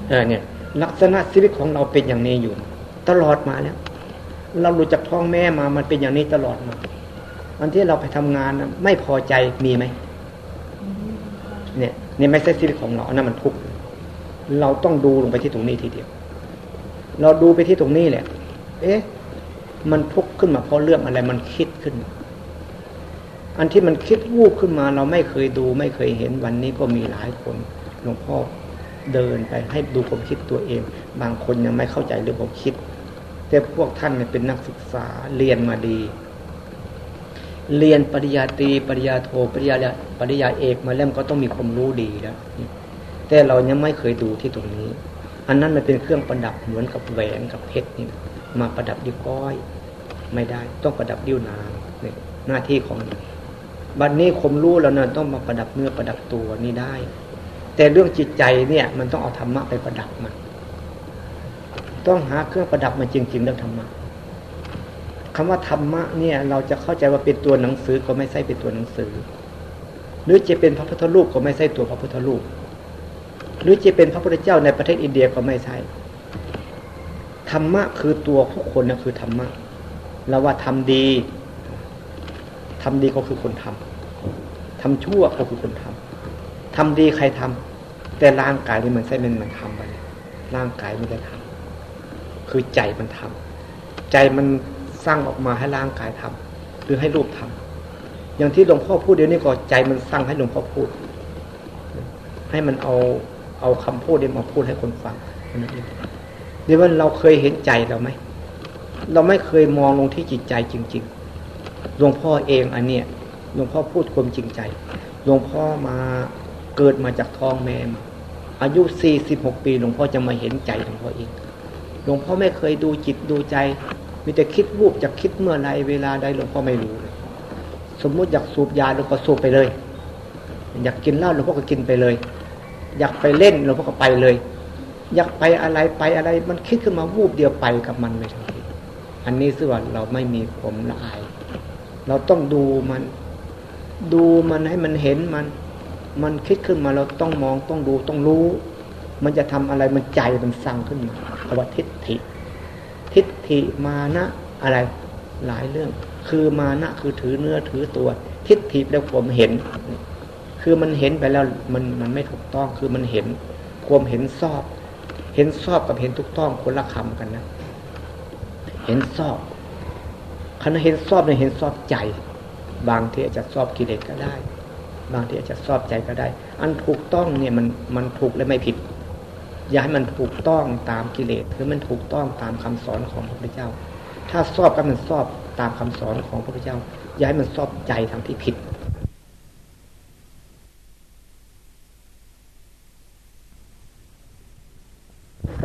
A: เออเนี่ย ลักษณะชีวิตของเราเป็นอย่างนี้อยู่ ตลอดมาแล้วเราหลุดจากท้องแม่มามันเป็นอย่างนี้ตลอดมาวันที่เราไปทำงานไม่พอใจมีไหมเนี่ยนี่ไม่ใช่ชีวิตของเราอันนั้นมันทุกข์เราต้องดูลงไปที่ตรงนี้ทีเดียว เราดูไปที่ตรงนี้แหละ เอ๊ะ มันทุกข์ขึ้นมาเพราะเรื่องอะไรมันคิดขึ้น อันที่มันคิดวูบขึ้นมา เราไม่เคยดูไม่เคยเห็นวันนี้ก็มีหลายคนหลวงพ่อ เดินไปให้ดูความคิดตัวเอง บางคนยังไม่เข้าใจเรื่องความคิด แต่พวกท่านเนี่ยเป็นนักศึกษาเรียนมาดี เรียนปริญญาตรีปริญญาโทปริญญาปริญญาเอกมาแล้วก็ต้องมีความรู้ดีแล้วแต่เรายังไม่เคยดูที่ตรงนี้ อันนั้นมันเป็นเครื่องประดับเหมือนกับแหวนกับเพชรนี่มาประดับดิ้วก้อย ไม่ได้ ต้องประดับดิ้วนางเนี่ยหน้าที่ของบัดนนี้ความรู้แล้วนะต้องมาประดับเนื้อประดับตัวนี่ได้ แต่เรื่องจิตใจเนี่ย มันต้องเอาธรรมะไปประดับมันต้องหาเครื่องประดับมันจริง ๆ เรื่องธรรมะคำว่าธรรมะเนี่ย เราจะเข้าใจว่าเป็นตัวหนังสือก็ไม่ใช่เป็นตัวหนังสือ หรือจะเป็นพระพุทธรูปก็ไม่ใช่ตัวพระพุทธรูป หรือจะเป็นพระพุทธเจ้าในประเทศอินเดียก็ไม่ใช่ธรรมะคือตัวทุกคนนะคือธรรมะเราว่าทำดีทำดีก็คือคนทำทำชั่วก็คือคนทำทำดีใครทำ แต่ร่างกายนี่มันใช่มันมันทำไปร่างกายไม่ได้ทำคือใจมันทำใจมันสร้างออกมาให้ร่างกายทำหรือให้รูปทำอย่างที่หลวงพ่อพูดเดี๋ยวนี้ก็ใจมันสร้างให้หลวงพ่อพูด ให้มันเอาเอาคำพูดนี้มาพูดให้คนฟังนั่นเองเดี๋ยวว่าเราเคยเห็นใจเราไหมเราไม่เคยมองลงที่จิตใจจริง ๆ หลวงพ่อเองอันเนี้ยหลวงพ่อพูดความจริงใจ หลวงพ่อมาเกิดมาจากท้องแม่มา อายุสี่สิบหกปีหลวงพ่อจะมาเห็นใจหลวงพ่อเองหลวงพ่อไม่เคยดูจิตดูใจ มีแต่คิดวูบจะคิดเมื่อไรเวลาใดหลวงพ่อไม่รู้เลยสมมุติอยากสูบยาหลวงพ่อสูบไปเลย อยากกินเหล้าหลวงพ่อก็กินไปเลย อยากไปเล่นเราก็ไปเลย อยากไปอะไรไปอะไร มันคิดขึ้นมาวูบเดียวไปกับมันเลยทันอันนี้สื่ว่าเราไม่มีผมละอาย เราต้องดูมัน ดูมันให้มันเห็นมัน มันคิดขึ้นมาเราต้องมองต้องดูต้องรู้ มันจะทำอะไรมันใจมันสั่งขึ้นมาคำว่าทิฏฐิ ทิฏฐิมานะอะไรหลายเรื่อง คือมานะคือถือเนื้อถือตัว ทิฏฐิแล้วผมเห็น คือมันเห็นไปแล้วมันมันไม่ถูกต้องคือมันเห็นความเห็นชอบ เห็นชอบกับเห็นถูกต้องคนละคำกันนะ เห็นชอบคณะเห็นชอบเนี่ยเห็นชอบใจ บางทีอาจจะชอบกิเลสก็ได้ บางทีอาจจะชอบใจก็ได้ อันถูกต้องเนี่ยมันมันถูกและไม่ผิด อย่าให้มันถูกต้องตามกิเลสหรือมันถูกต้องตามคำสอนของพระพุทธเจ้า ถ้าชอบก็มันชอบตามคำสอนของพระพุทธเจ้า อย่าให้มันชอบใจทางที่ผิด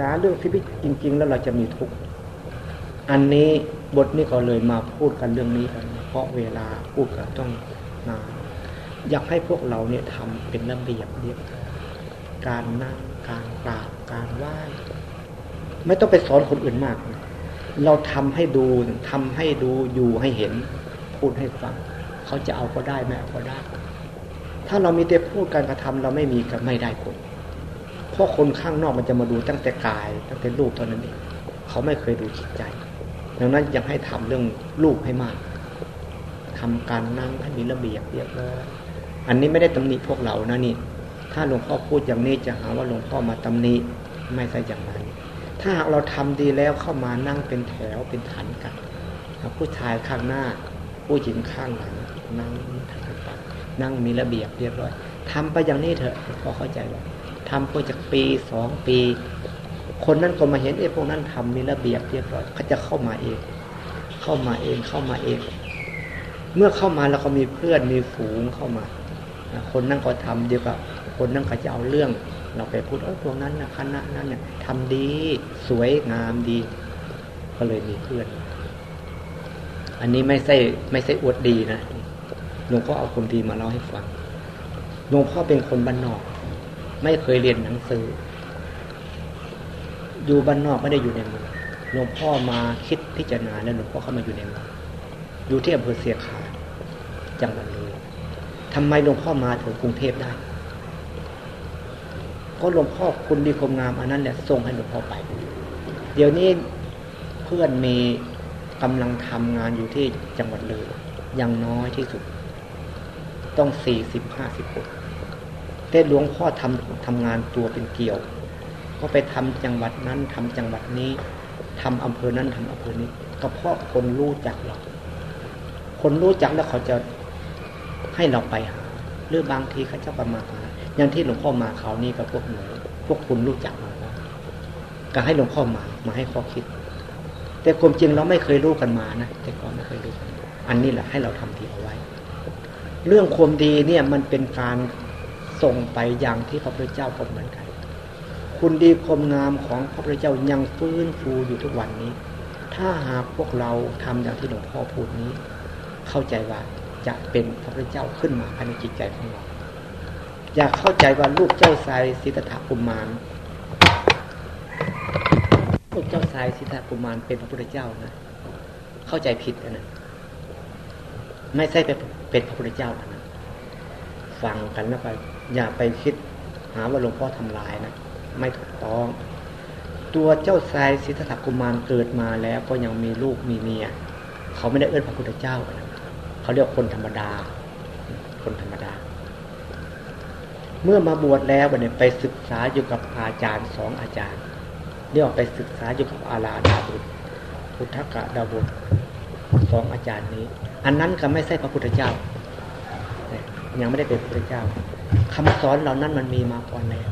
A: ษาเรื่องชีวิตจริง ๆ แล้วเราจะมีทุกข์ อันนี้บทนี้ก็เลยมาพูดกันเรื่องนี้กัน เพราะเวลาพูดกันต้องนาน อยากให้พวกเราเนี่ยทำเป็นระเบียบเรียบการนั่งการกราบการไหว้ไม่ต้องไปสอนคนอื่นมาก เราทำให้ดูทำให้ดูอยู่ให้เห็น พูดให้ฟัง เขาจะเอาก็ได้ไม่เอาก็ได้ ถ้าเรามีแต่พูดการกระทำเราไม่มีก็ไม่ได้ผลเพราะคนข้างนอกมันจะมาดูตั้งแต่กาย ตั้งแต่รูปเท่านั้นเองเขาไม่เคยดูจิตใจดังนั้นยังให้ทำเรื่องรูปให้มากทำการนั่งให้มีระเบียบเรียบร้อย อันนี้ไม่ได้ตำหนิพวกเรานะนี่ ถ้าหลวงพ่อพูดอย่างนี้จะหาว่าหลวงพ่อมาตำหนิไม่ใช่อย่างนั้น ถ้าหากเราทำดีแล้วเข้ามานั่งเป็นแถวเป็นฐานกันผู้ชายข้างหน้า ผู้หญิงข้างหลังนั่งทางไปนั่งมีระเบียบเรียบร้อยทำไปอย่างนี้เถอะพอเข้าใจว่าทำเพื่อจากปีสองปี คนนั้นก็มาเห็นไอ้พวกนั้นทำมีระเบียบเรียบร้อยเขาจะเข้ามาเอง เข้ามาเองเข้ามาเอง เมื่อเข้ามาแล้วก็มีเพื่อนมีฝูงเข้ามา คนนั้นก็ทำเดียวกับคนนั้นก็จะเอาเรื่อง เราไปพูดเออพวกนั้นนะคณะนั้นเนี่ยทำดีสวยงามดี ก็เลยมีเพื่อน อันนี้ไม่ใช่ไม่ใช่อวดดีนะหลวงพ่อเอาคนดีมาเล่าให้ฟังหลวงพ่อเป็นคนบ้านนอก ไม่เคยเรียนหนังสือ อยู่บ้านนอกไม่ได้อยู่ในเมืองหลวงพ่อมาคิดพิจารณาแล้วหลวงพ่อเข้ามาอยู่ในเมืองอยู่ที่อำเภอเสียขาจังหวัดเลย ทำไมหลวงพ่อมาถึงกรุงเทพได้ก็หลวงพ่อคุณดีคมงามอันนั้นแหละส่งให้หลวงพ่อไป เดี๋ยวนี้เพื่อนมีกำลังทำงานอยู่ที่จังหวัดเลยยังน้อยที่สุด ต้องสี่สิบห้าสิบคนแต่หลวงพ่อทำทำงานตัวเป็นเกี่ยว ก็ไปทำจังหวัดนั้นทำจังหวัดนี้ทำอำเภอนั้นทำอำเภอนี้ ก็เพราะคนรู้จักเราคนรู้จักแล้วเขาจะ ให้เราไปหาหรือบางทีเขาจะประมาหาอย่างที่หลวงพ่อมาเขานี่กับพวกหนูพวกคุณรู้จักเราก็ให้หลวงพ่อมามาให้ข้อคิด แต่ความจริงเราไม่เคยรู้กันมานะแต่ก็ไม่เคยรู้กันอันนี้แหละให้เราทำทีเอาไว้ เรื่องความดีเนี่ยมันเป็นการส่งไปอย่างที่พระพุทธเจ้าก็เหมือนกัน คุณดีความงามของพระพุทธเจ้ายังฟื้นฟูอยู่ทุกวันนี้ ถ้าหากพวกเราทำอย่างที่หลวงพ่อพูดนี้ เข้าใจว่า จะเป็นพระพุทธเจ้าขึ้นมาภายในจิตใจของเรา อยากเข้าใจว่าลูกเจ้าชายสิทธัตถกุมารลูกเจ้าชายสิทธัตถกุมารเป็นพระพุทธเจ้านะ เข้าใจผิดนะไม่ใช่เป็นพระพุทธเจ้านะฟังกันแล้วไปอย่าไปคิดหาว่าหลวงพ่อทำลายนะไม่ถูกต้อง ตัวเจ้าชายสิทธัตถกุมารเกิดมาแล้วก็ยังมีลูกมีเมีย เขาไม่ได้เอื้อนพระพุทธเจ้านะ เขาเรียกคนธรรมดา คนธรรมดา เมื่อมาบวชแล้วเนี่ยไปศึกษาอยู่กับอาจารย์สองอาจารย์เรียกว่าไปศึกษาอยู่กับอาลาดาบุตรพุทธกะดาบุตรสองอาจารย์นี้ อันนั้นก็ไม่ใช่พระพุทธเจ้า ยังไม่ได้เป็นพระพุทธเจ้าคำสอนเหล่านั้นมันมีมาก่อนแล้ว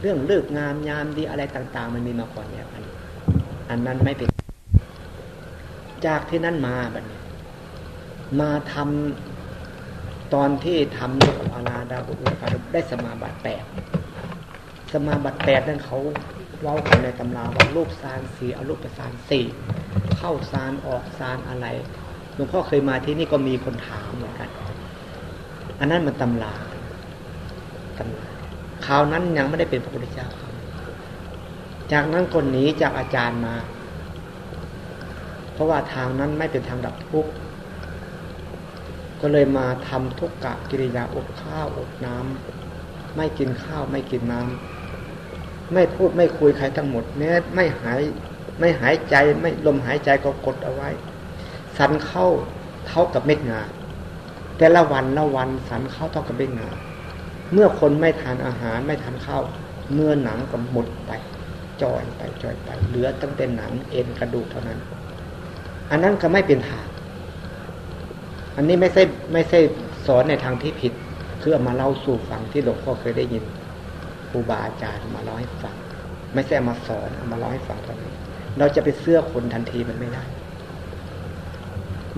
A: เรื่องเลิกงามยามดีอะไรต่าง ๆ มันมีมาก่อนแล้วอันอันนั้นไม่เป็น จากที่นั้นมาแบบนี้ มาทำตอนที่ทำกับอาณาดาบุตรได้สมาบัติแปดสมาบัติแปดนั้นเขาเล่ากันในตำราว่ารูปซานสี่อรูปซานสี่เข้าซานออกซานอะไรหลวงพ่อเคยมาที่นี่ก็มีคนถามเหมือนกัน อันนั้นมันตำราตำราคราวนั้นยังไม่ได้เป็นพระพุทธเจ้าจากนั้นคนหนีจากอาจารย์มา เพราะว่าทางนั้นไม่เป็นทางดับทุกข์ ก็เลยมาทำทุกกะกิริยาอดข้าวอดน้ำไม่กินข้าวไม่กินน้ำไม่พูดไม่คุยใครทั้งหมดแม้ไม่หายไม่หายใจไม่ลมหายใจก็กดเอาไว้ สันเข้าเท่ากับเม็ดงาแต่ละวันละวันสันเข้าเท่ากับเม็ดงาเมื่อคนไม่ทานอาหารไม่ทานข้าวเนื้อหนังก็หมดไปจอยไปจอยไป เหลือตั้งแต่หนังเอ็นกระดูกเท่านั้น อันนั้นก็ไม่เป็นทาง อันนี้ไม่ใช่ไม่ใช่สอนในทางที่ผิด คือเอามาเล่าสู่ฟังที่หลวงพ่อเคยได้ยินครูบาอาจารย์มาเล่าให้ฟัง ไม่ใช่มาสอนเอามาเล่าให้ฟังเท่านั้เราจะไปเสื้อคนทันทีมันไม่ได้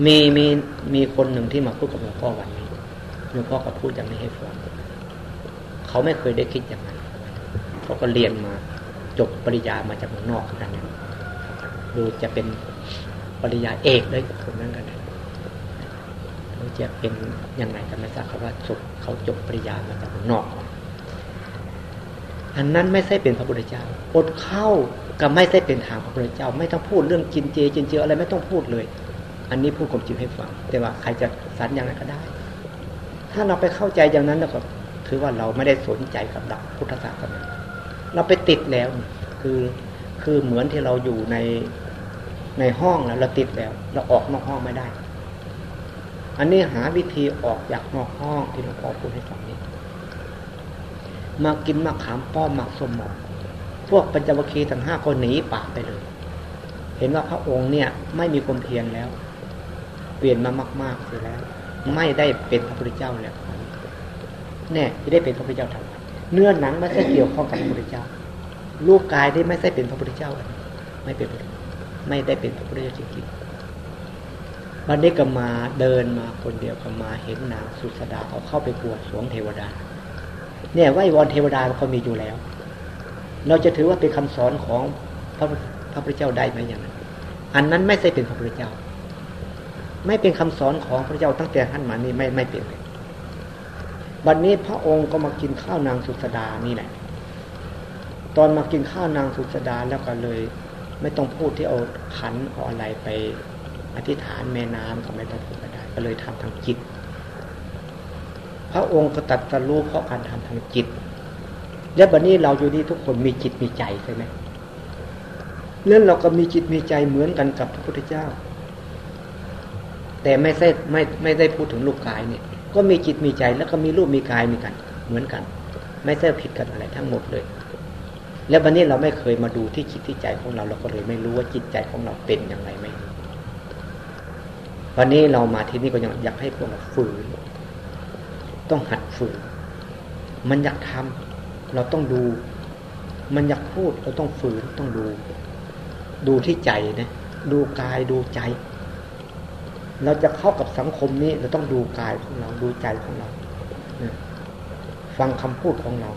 A: มีมีมีคนหนึ่งที่มาพูดกับหลวงพ่อวันนี้หลวงพ่อก็พูดอย่างนี้ให้ฟังเขาไม่เคยได้คิดอย่างนั้นเขาก็เรียนมาจบปริญญามาจากเมืองนอกนั่นดูจะเป็นปริญญาเอกเลยคนนั้นกัน เขาจะเป็นยังไงกันไม่ทราบเขาว่าจบเขาจบปริญญามาจากนอก อันนั้นไม่ใช่เป็นพระพุทธเจ้าอดเข้าก็ไม่ใช่เป็นทางพระพุทธเจ้า ไม่ต้องพูดเรื่องกินเจกินเจออะไรไม่ต้องพูดเลย อันนี้พูดความจริงให้ฟัง แต่ว่าใครจะสันอย่างไรก็ได้ ถ้าเราไปเข้าใจอย่างนั้นแล้วก็ถือว่าเราไม่ได้สนใจกับหลักพุทธศาสนาเราไปติดแล้ว คือคือเหมือนที่เราอยู่ในในห้องแล้วเราติดแล้ว เราออกนอกห้องไม่ได้ อันนี้หาวิธีออกจากนอกห้องที่หลวงพ่อพูดให้ฟังนี้ มากินมะขามป้อมมะสมหมอกพวกปัญจวัคคีย์ทั้งห้าก็หนีป่าไปเลย เห็นว่าพระองค์เนี่ยไม่มีความเพียรแล้ว เปลี่ยนมามากๆเสียแล้ว ไม่ได้เป็นพระพุทธเจ้าแล้วแน่จะได้เป็นพระพุทธเจ้าทำเนื้อหนังไม่ใช่เกี่ยวข้องกับพระพุทธเจ้ารูปกายได้ไม่ใช่เป็นพระพุทธเจ้า ไม่เป็นไม่ได้เป็นพระพุทธเจ้าจริงๆ วันนี้ก็มาเดินมาคนเดียวก็มาเห็นนางสุสดาเขาเข้าไปบวชสวมเทวดา เนี่ยว่าวันเทวดาเขามีอยู่แล้ว เราจะถือว่าเป็นคำสอนของพระพระพุทธเจ้าได้ไหมอย่างนั้น อันนั้นไม่ใช่เป็นพระพุทธเจ้า ไม่เป็นคำสอนของพระเจ้าตั้งแต่ท่านมานี่ไม่ไม่เปลี่ยนเลยวันนี้พระองค์ก็มากินข้าวนางสุสดานี่แหละ ตอนมากินข้าวนางสุสดาแล้วก็เลย ไม่ต้องพูดที่เอาขันเอาอะไรไป อธิษฐานแม่น้ำก็ไม่ต้องพูดก็ได้ก็เลยทำทางจิต พระองค์ก็ตัดสรู้เพราะการทำทางจิต และวันนี้เราอยู่นี่ทุกคนมีจิตมีใจใช่ไหมเรื่องเราก็มีจิตมีใจเหมือนกันกับพระพุทธเจ้า แต่ไม่ใช่ไม่ไม่ได้พูดถึงรูปกายเนี่ย ก็มีจิตมีใจแล้วก็มีรูปมีกายมีกัน เหมือนกัน ไม่ใช่ผิดกันอะไรทั้งหมดเลย แล้ววันนี้เราไม่เคยมาดูที่จิตที่ใจของเรา เราก็เลยไม่รู้ว่าจิตใจของเราเป็นอย่างไรไม่ วันนี้เรามาที่นี่ก็ยังอยากให้พวกเราฝืน ต้องหัดฝืน มันอยากทำเราต้องดู มันอยากพูดเราต้องฝืนต้องดู ดูที่ใจนะดูกายดูใจ เราจะเข้ากับสังคมนี้ เราต้องดูกายของเราดูใจของเราฟังคำพูดของเรา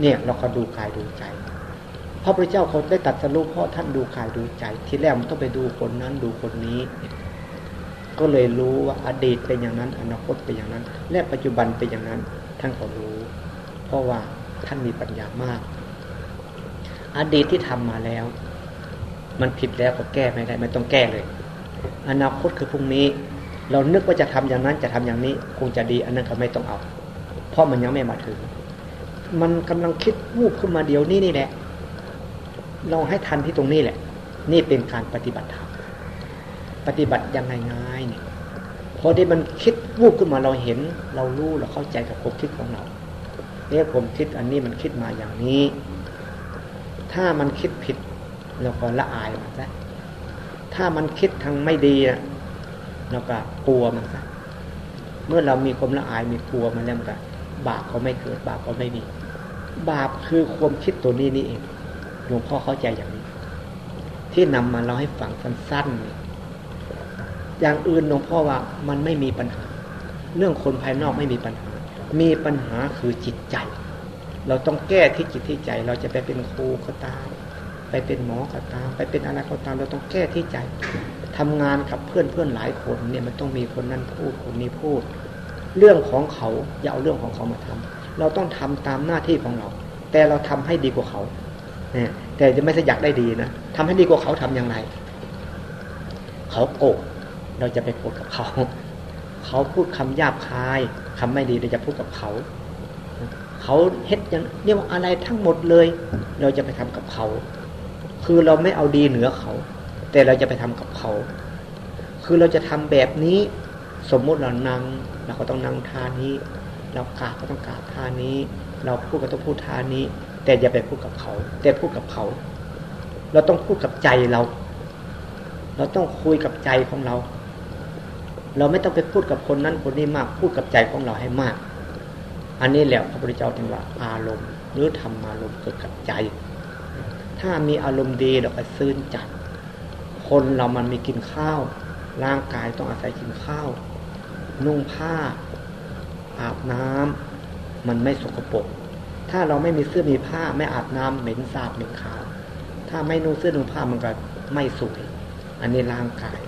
A: เนี่ยเราก็ดูกายดูใจพระพุทธเจ้าเขาได้ตัดสรุปเพราะท่านดูกายดูใจ ทีแรกมันต้องไปดูคนนั้นดูคนนี้ ก็เลยรู้ว่าอดีตเป็นอย่างนั้น อนาคตเป็นอย่างนั้น และปัจจุบันเป็นอย่างนั้น ท่านก็รู้ เพราะว่าท่านมีปัญญามาก อดีตที่ทำมาแล้ว มันผิดแล้วก็แก้ไม่ได้ไม่ต้องแก้เลย อนาคตคือพรุ่งนี้ เรานึกว่าจะทำอย่างนั้นจะทำอย่างนี้คงจะดีอันนั้นก็ไม่ต้องเอา เพราะมันยังไม่มาถึง มันกำลังคิดวูบขึ้นมาเดี๋ยวนี้นี่แหละ เราให้ทันที่ตรงนี้แหละ นี่เป็นการปฏิบัติธรรม ปฏิบัติยังไงง่ายเนี่ยพอที่มันคิดวูบขึ้นมาเราเห็น เรารู้เราเข้าใจกับความคิดของเราเนี่ยผมคิดอันนี้มันคิดมาอย่างนี้ ถ้ามันคิดผิด เราก็ละอายมันซะถ้ามันคิดทางไม่ดีเราก็กลัวมันซะเมื่อเรามีความละอายมีกลัวมันแล้วมันก็บาปก็ไม่เกิดบาปก็ไม่มี บาปคือความคิดตัวนี้นี่เองหลวงพ่อเข้าใจอย่างนี้ ที่นำมาเราให้ฟังสั้นๆ อย่างอื่นหลวงพ่อว่ามันไม่มีปัญหา เรื่องคนภายนอกไม่มีปัญหา มีปัญหาคือจิตใจ เราต้องแก้ที่จิตที่ใจ เราจะไปเป็นครูก็ตาม ไปเป็นหมอก็ตาม ไปเป็นอะไรก็ตาม เราต้องแก้ที่ใจทำงานกับเพื่อนเพื่อนหลายคนเนี่ยมันต้องมีคนนั้นพูดคนนี้พูด เรื่องของเขาอย่าเอาเรื่องของเขามาทำเราต้องทำตามหน้าที่ของเรา แต่เราทำให้ดีกว่าเขาเนี่ยแต่จะไม่ใช่อยากได้ดีนะทำให้ดีกว่าเขาทํำยังไงเขาโกรธ เราจะไปพูดกับเขา เขาพูดคำหยาบคายคำไม่ดีเราจะพูดกับเขา เขาเฮ็ดอย่างเรียกว่าอะไรทั้งหมดเลย เราจะไปทำกับเขา คือเราไม่เอาดีเหนือเขา แต่เราจะไปทำกับเขา คือเราจะทำแบบนี้ สมมุติเรานั่งเราก็ต้องนั่งท่านี้ เรากราบก็ต้องกราบท่านี้ เราพูดก็ต้องพูดท่านี้ แต่อย่าไปพูดกับเขา แต่พูดกับเขา เราต้องพูดกับใจเราเราต้องคุยกับใจของเรา เราไม่ต้องไปพูดกับคนนั้นคนนี้มาก พูดกับใจของเราให้มาก อันนี้แหละพระพุทธเจ้าจึงว่าอารมณ์ หรือธรรมารมณ์เกิดกับใจ ถ้ามีอารมณ์ดีเราก็ซื่นจัด คนเรามันมีกินข้าว ร่างกายต้องอาศัยกินข้าว นุ่งผ้า อาบน้ำมันไม่สกปรกถ้าเราไม่มีเสื้อมีผ้าไม่อาบน้ำเหม็นสาบเหม็นขาว ถ้าไม่นุ่งเสื้อนุ่งผ้ามันก็ไม่สวย อันนี้ร่างกาย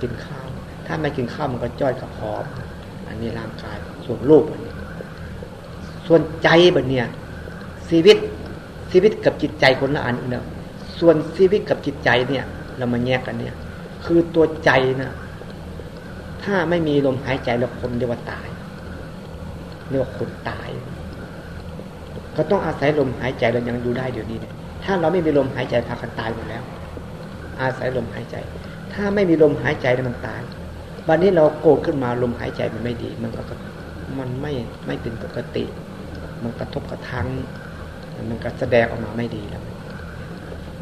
A: กินข้าว ถ้าไม่กินข้าวมันก็จ้อยกับหอมอันนี้ร่างกายส่วนรูปอันนี้ ส่วนใจแบบเนี้ยชีวิตชีวิตกับจิตใจคนละอันเนะส่วนชีวิตกับจิตใจเนี่ย เรามาแยกกันเนี่ย คือตัวใจนะถ้าไม่มีลมหายใจเราคนเรียกว่าตายเรียกว่าคนตาย ก็ต้องอาศัยลมหายใจเรายังอยู่ได้เดี๋ยวนี้เนี่ยถ้าเราไม่มีลมหายใจพากันตายหมดแล้ว อาศัยลมหายใจ ถ้าไม่มีลมหายใจมันตาย วันนี้เราโกรธขึ้นมาลมหายใจมันไม่ดี มันก็มันไม่ไม่เป็นปกติ มันกระทบกระทั่งมันก็แสดงออกมาไม่ดีแล้ว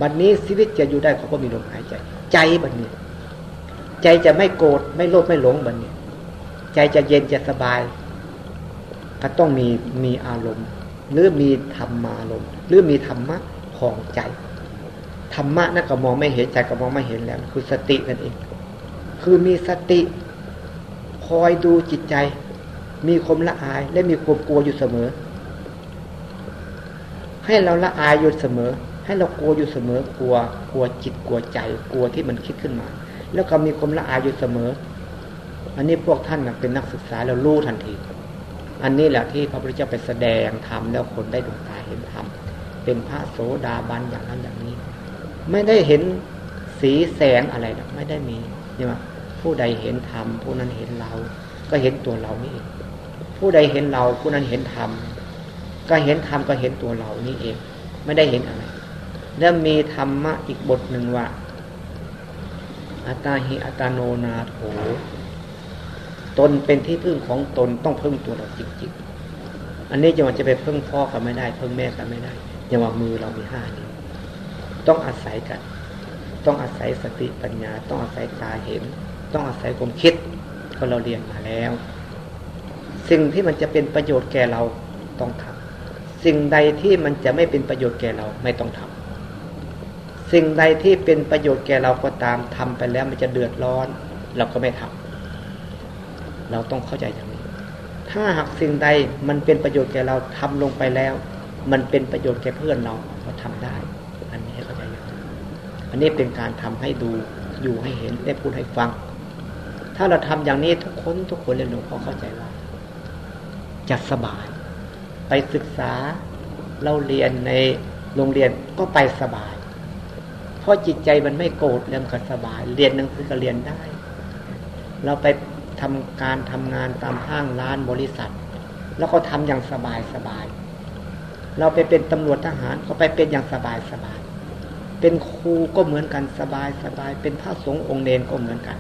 A: วันนี้ชีวิตจะอยู่ได้เขาก็มีลมหายใจ ใจบันนี้ ใจจะไม่โกรธไม่โลภไม่หลงบันนี้ ใจจะเย็นจะสบาย ก็ต้องมีมีอารมณ์ หรือมีธรรมารมณ์หรือมีธรรมะของใจธรรมะนั่นก็มองไม่เห็นใจก็มองไม่เห็นแล้ว คือสตินั่นเอง คือมีสติ คอยดูจิตใจ มีความละอายและมีความกลัวอยู่เสมอ ให้เราละอายอยู่เสมอ ให้เรากลัวอยู่เสมอกลัว กลัวจิตกลัวใจ กลัวที่มันคิดขึ้นมา แล้วก็มีความละอายอยู่เสมอ อันนี้พวกท่านเป็นนักศึกษาเรารู้ทันที อันนี้แหละที่พระพุทธเจ้าไปแสดงธรรมแล้วคนได้ดวงตาเห็นธรรมเป็นพระโสดาบันอย่างนั้นอย่างนี้ ไม่ได้เห็นสีแสงอะไรหรอกไม่ได้มี ใช่ไหมผู้ใดเห็นธรรมผู้นั้นเห็นเรา ก็เห็นตัวเรานี่เองผู้ใดเห็นเราผู้นั้นเห็นธรรมก็เห็นธรรมก็เห็นตัวเรานี่เอง ไม่ได้เห็นอะไรแล้วมีธรรมะอีกบทหนึ่งว่าอัตาหิอัตโนนาโถตนเป็นที่พึ่งของตนต้องพึ่งตัวเราจริงๆอันนี้จะมันจะไปพึ่งพ่อกันไม่ได้พึ่งแม่กันไม่ได้อย่าว่ามือเรามีห้านิ้วต้องอาศัยกัน ต้องอาศัยสติปัญญา ต้องอาศัยตาเห็น ต้องอาศัยความคิดก็เราเรียนมาแล้ว สิ่งที่มันจะเป็นประโยชน์แก่เราต้องทำสิ่งใดที่มันจะไม่เป็นประโยชน์แก่เราไม่ต้องทำสิ่งใดที่เป็นประโยชน์แก่เราก็ตามทำไปแล้วมันจะเดือดร้อน เราก็ไม่ทำเราต้องเข้าใจอย่างนี้ ถ้าหากสิ่งใดมันเป็นประโยชน์แก่เราทำลงไปแล้ว มันเป็นประโยชน์แก่เพื่อนเราเราทำได้ อันนี้เข้าใจอย่างนี้ อันนี้เป็นการทำให้ดูอยู่ให้เห็นได้พูดให้ฟัง ถ้าเราทำอย่างนี้ทุกคนทุกคนเรียนหลวงพ่อเข้าใจว่าจะสบาย ไปศึกษาเราเรียนในโรงเรียนก็ไปสบาย เพราะจิตใจมันไม่โกรธเรื่องก็สบาย เรียนหนังสือก็เรียนได้ เราไปทำการทำงานตามห้างร้านบริษัท แล้วก็ทำอย่างสบายสบาย เราไปเป็นตำรวจทหารก็ไปเป็นอย่างสบายสบาย เป็นครูก็เหมือนกันสบายสบาย เป็นพระสงฆ์องค์เนนก็เหมือนกัน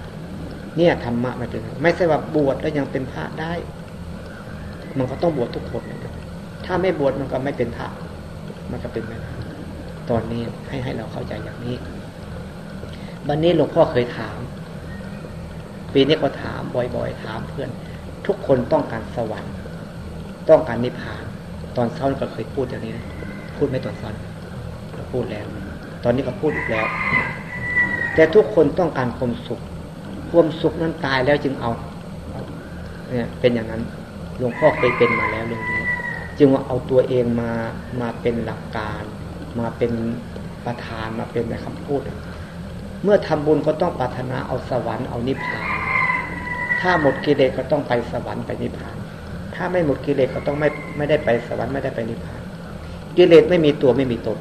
A: เนี่ยธรรมะมาถึงไม่ใช่ว่าบวชแล้วยังเป็นพระได้ มันก็ต้องบวชทุกคนถ้าไม่บวชมันก็ไม่เป็นพระ มันก็เป็นไม่ได้ตอนนี้ให้ให้เราเข้าใจอย่างนี้วันนี้หลวงพ่อเคยถาม ปีนี้ก็ถามบ่อยๆ ถามเพื่อน ทุกคนต้องการสวรรค์ ต้องการนิพพาน ตอนเช้าก็เคยพูดอย่างนี้นะพูดไม่ตอนเช้าพูดแล้ว ตอนนี้ก็พูดอีกแล้ว แต่ทุกคนต้องการความสุข ความสุขนั้นตายแล้วจึงเอา เนี่ย เป็นอย่างนั้นหลวงพ่อเคยเป็นมาแล้วเรื่องนี้ จึงว่าเอาตัวเองมามาเป็นหลักการ มาเป็นประธานมาเป็นในคำพูด เมื่อทำบุญก็ต้องปรารถนาเอาสวรรค์เอานิพพาน ถ้าหมดกิเลสก็ต้องไปสวรรค์ไปนิพพาน ถ้าไม่หมดกิเลสก็ต้องไม่ไม่ได้ไปสวรรค์ไม่ได้ไปนิพพาน กิเลสไม่มีตัวไม่มีตน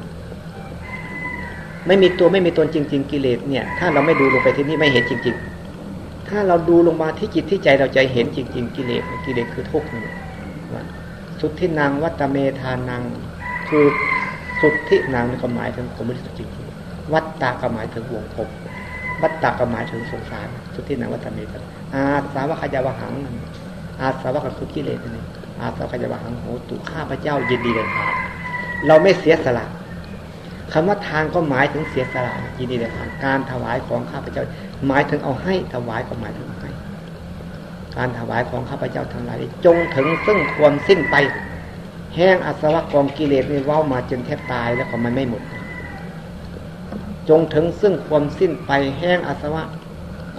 A: ไม่มีตัวไม่มีตนจริง ๆ กิเลสเนี่ยถ้าเราไม่ดูลงไปที่นี่ไม่เห็นจริง ๆ ถ้าเราดูลงมาที่จิตที่ใจเราใจเห็นจริง ๆ กิเลสกิเลสคือทุกข์ว่สุดที่นางวัตเมธานังคือสุดที่นางก็หมายถึงผมไม่ได้สุดจริงๆวัตตาก็หมายถึงวงกลมวัตตาก็หมายถึงสงสาร สุดที่นางวัตเมธาอาสาวะขยาวหังอาสาวะก็คือกิเลสนี่อาสาวะขยาวหังโหตุข้าพระเจ้ายินดีเลยทานเราไม่เสียสละ คำว่าทานก็หมายถึงเสียสละยินดีเลยทานการถวายของข้าพเจ้า หมายถึงเอาให้ถวายก็หมายถึงให้การถวายของข้าพเจ้าทั้งหลายจงถึงซึ่งควรสิ้นไป แห้งอาสวะกองกิเลสในว้ามาจนแทบตายแล้วก็มันไม่หมด จงถึงซึ่งความสิ้นไปแห้งอาสวะ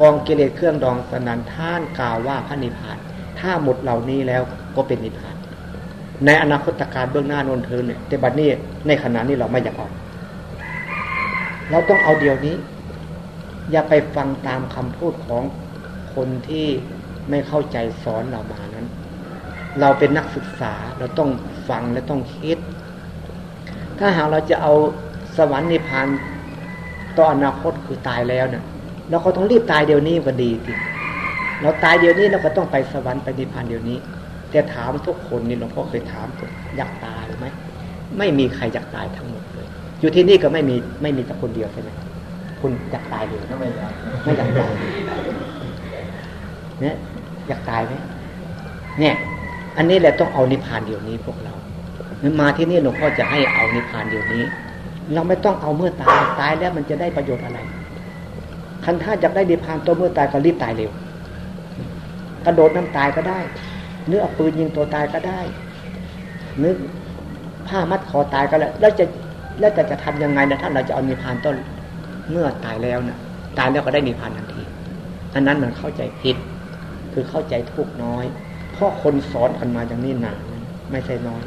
A: กองกิเลสเครื่องดองสนันท่านกล่าวว่าพระนิพพาน ถ้าหมดเหล่านี้แล้วก็เป็นนิพพาน ในอนาคตการเบื้องหน้านนเทินเนี่ยแต่บัดนี้ในขณะนี้เราไม่อยากออก เราต้องเอาเดี๋ยวนี้ อย่าไปฟังตามคำพูดของคนที่ไม่เข้าใจสอนเรามานั้น เราเป็นนักศึกษาเราต้องฟังและต้องคิด ถ้าหากเราจะเอาสวรรค์นิพพานต่ออนาคตคือตายแล้วเนี่ยเราก็ต้องรีบตายเดี๋ยวนี้ก็ดีทีเราตายเดี๋ยวนี้เราก็ต้องไปสวรรค์ไปนิพพานเดี๋ยวนี้ แต่ถามทุกคนนี่หลวงพ่อเคยถามอยากตายหรือไหมไม่มีใครอยากตายทั้งหมด อยู่ที่นี่ก็ไม่มีไม่มีแต่คนเดียวใช่ไหมคุณอยากตายเดียไม่อยากไม่อยากตายเนี่ยอยากตายไหมเนี่ย อันนี้แหละต้องเอานิพพานเดี๋ยวนี้พวกเรามาที่นี่หลวงพ่อจะให้เอานิพพานเดี๋ยวนี้ เราไม่ต้องเอาเมื่อตายตายแล้วมันจะได้ประโยชน์อะไรคันถ้าอยากได้นิพพานตัวเมื่อตายก็รีบตายเร็วกระโดดน้ำตายก็ได้เนื้อเอาปืนยิงตัวตายก็ได้นึกผ้ามัดคอตายก็แล้วแล้วจะ แล้วแต่จะทำยังไงนะท่านเราจะเอานิพพานต้นเมื่อตายแล้วนะตายแล้วก็ได้นิพพานทันทีอันนั้นมันเข้าใจผิด คือเข้าใจทุกน้อยเพราะคนสอนกันมาอย่างนี้นานไม่ใช่น้อย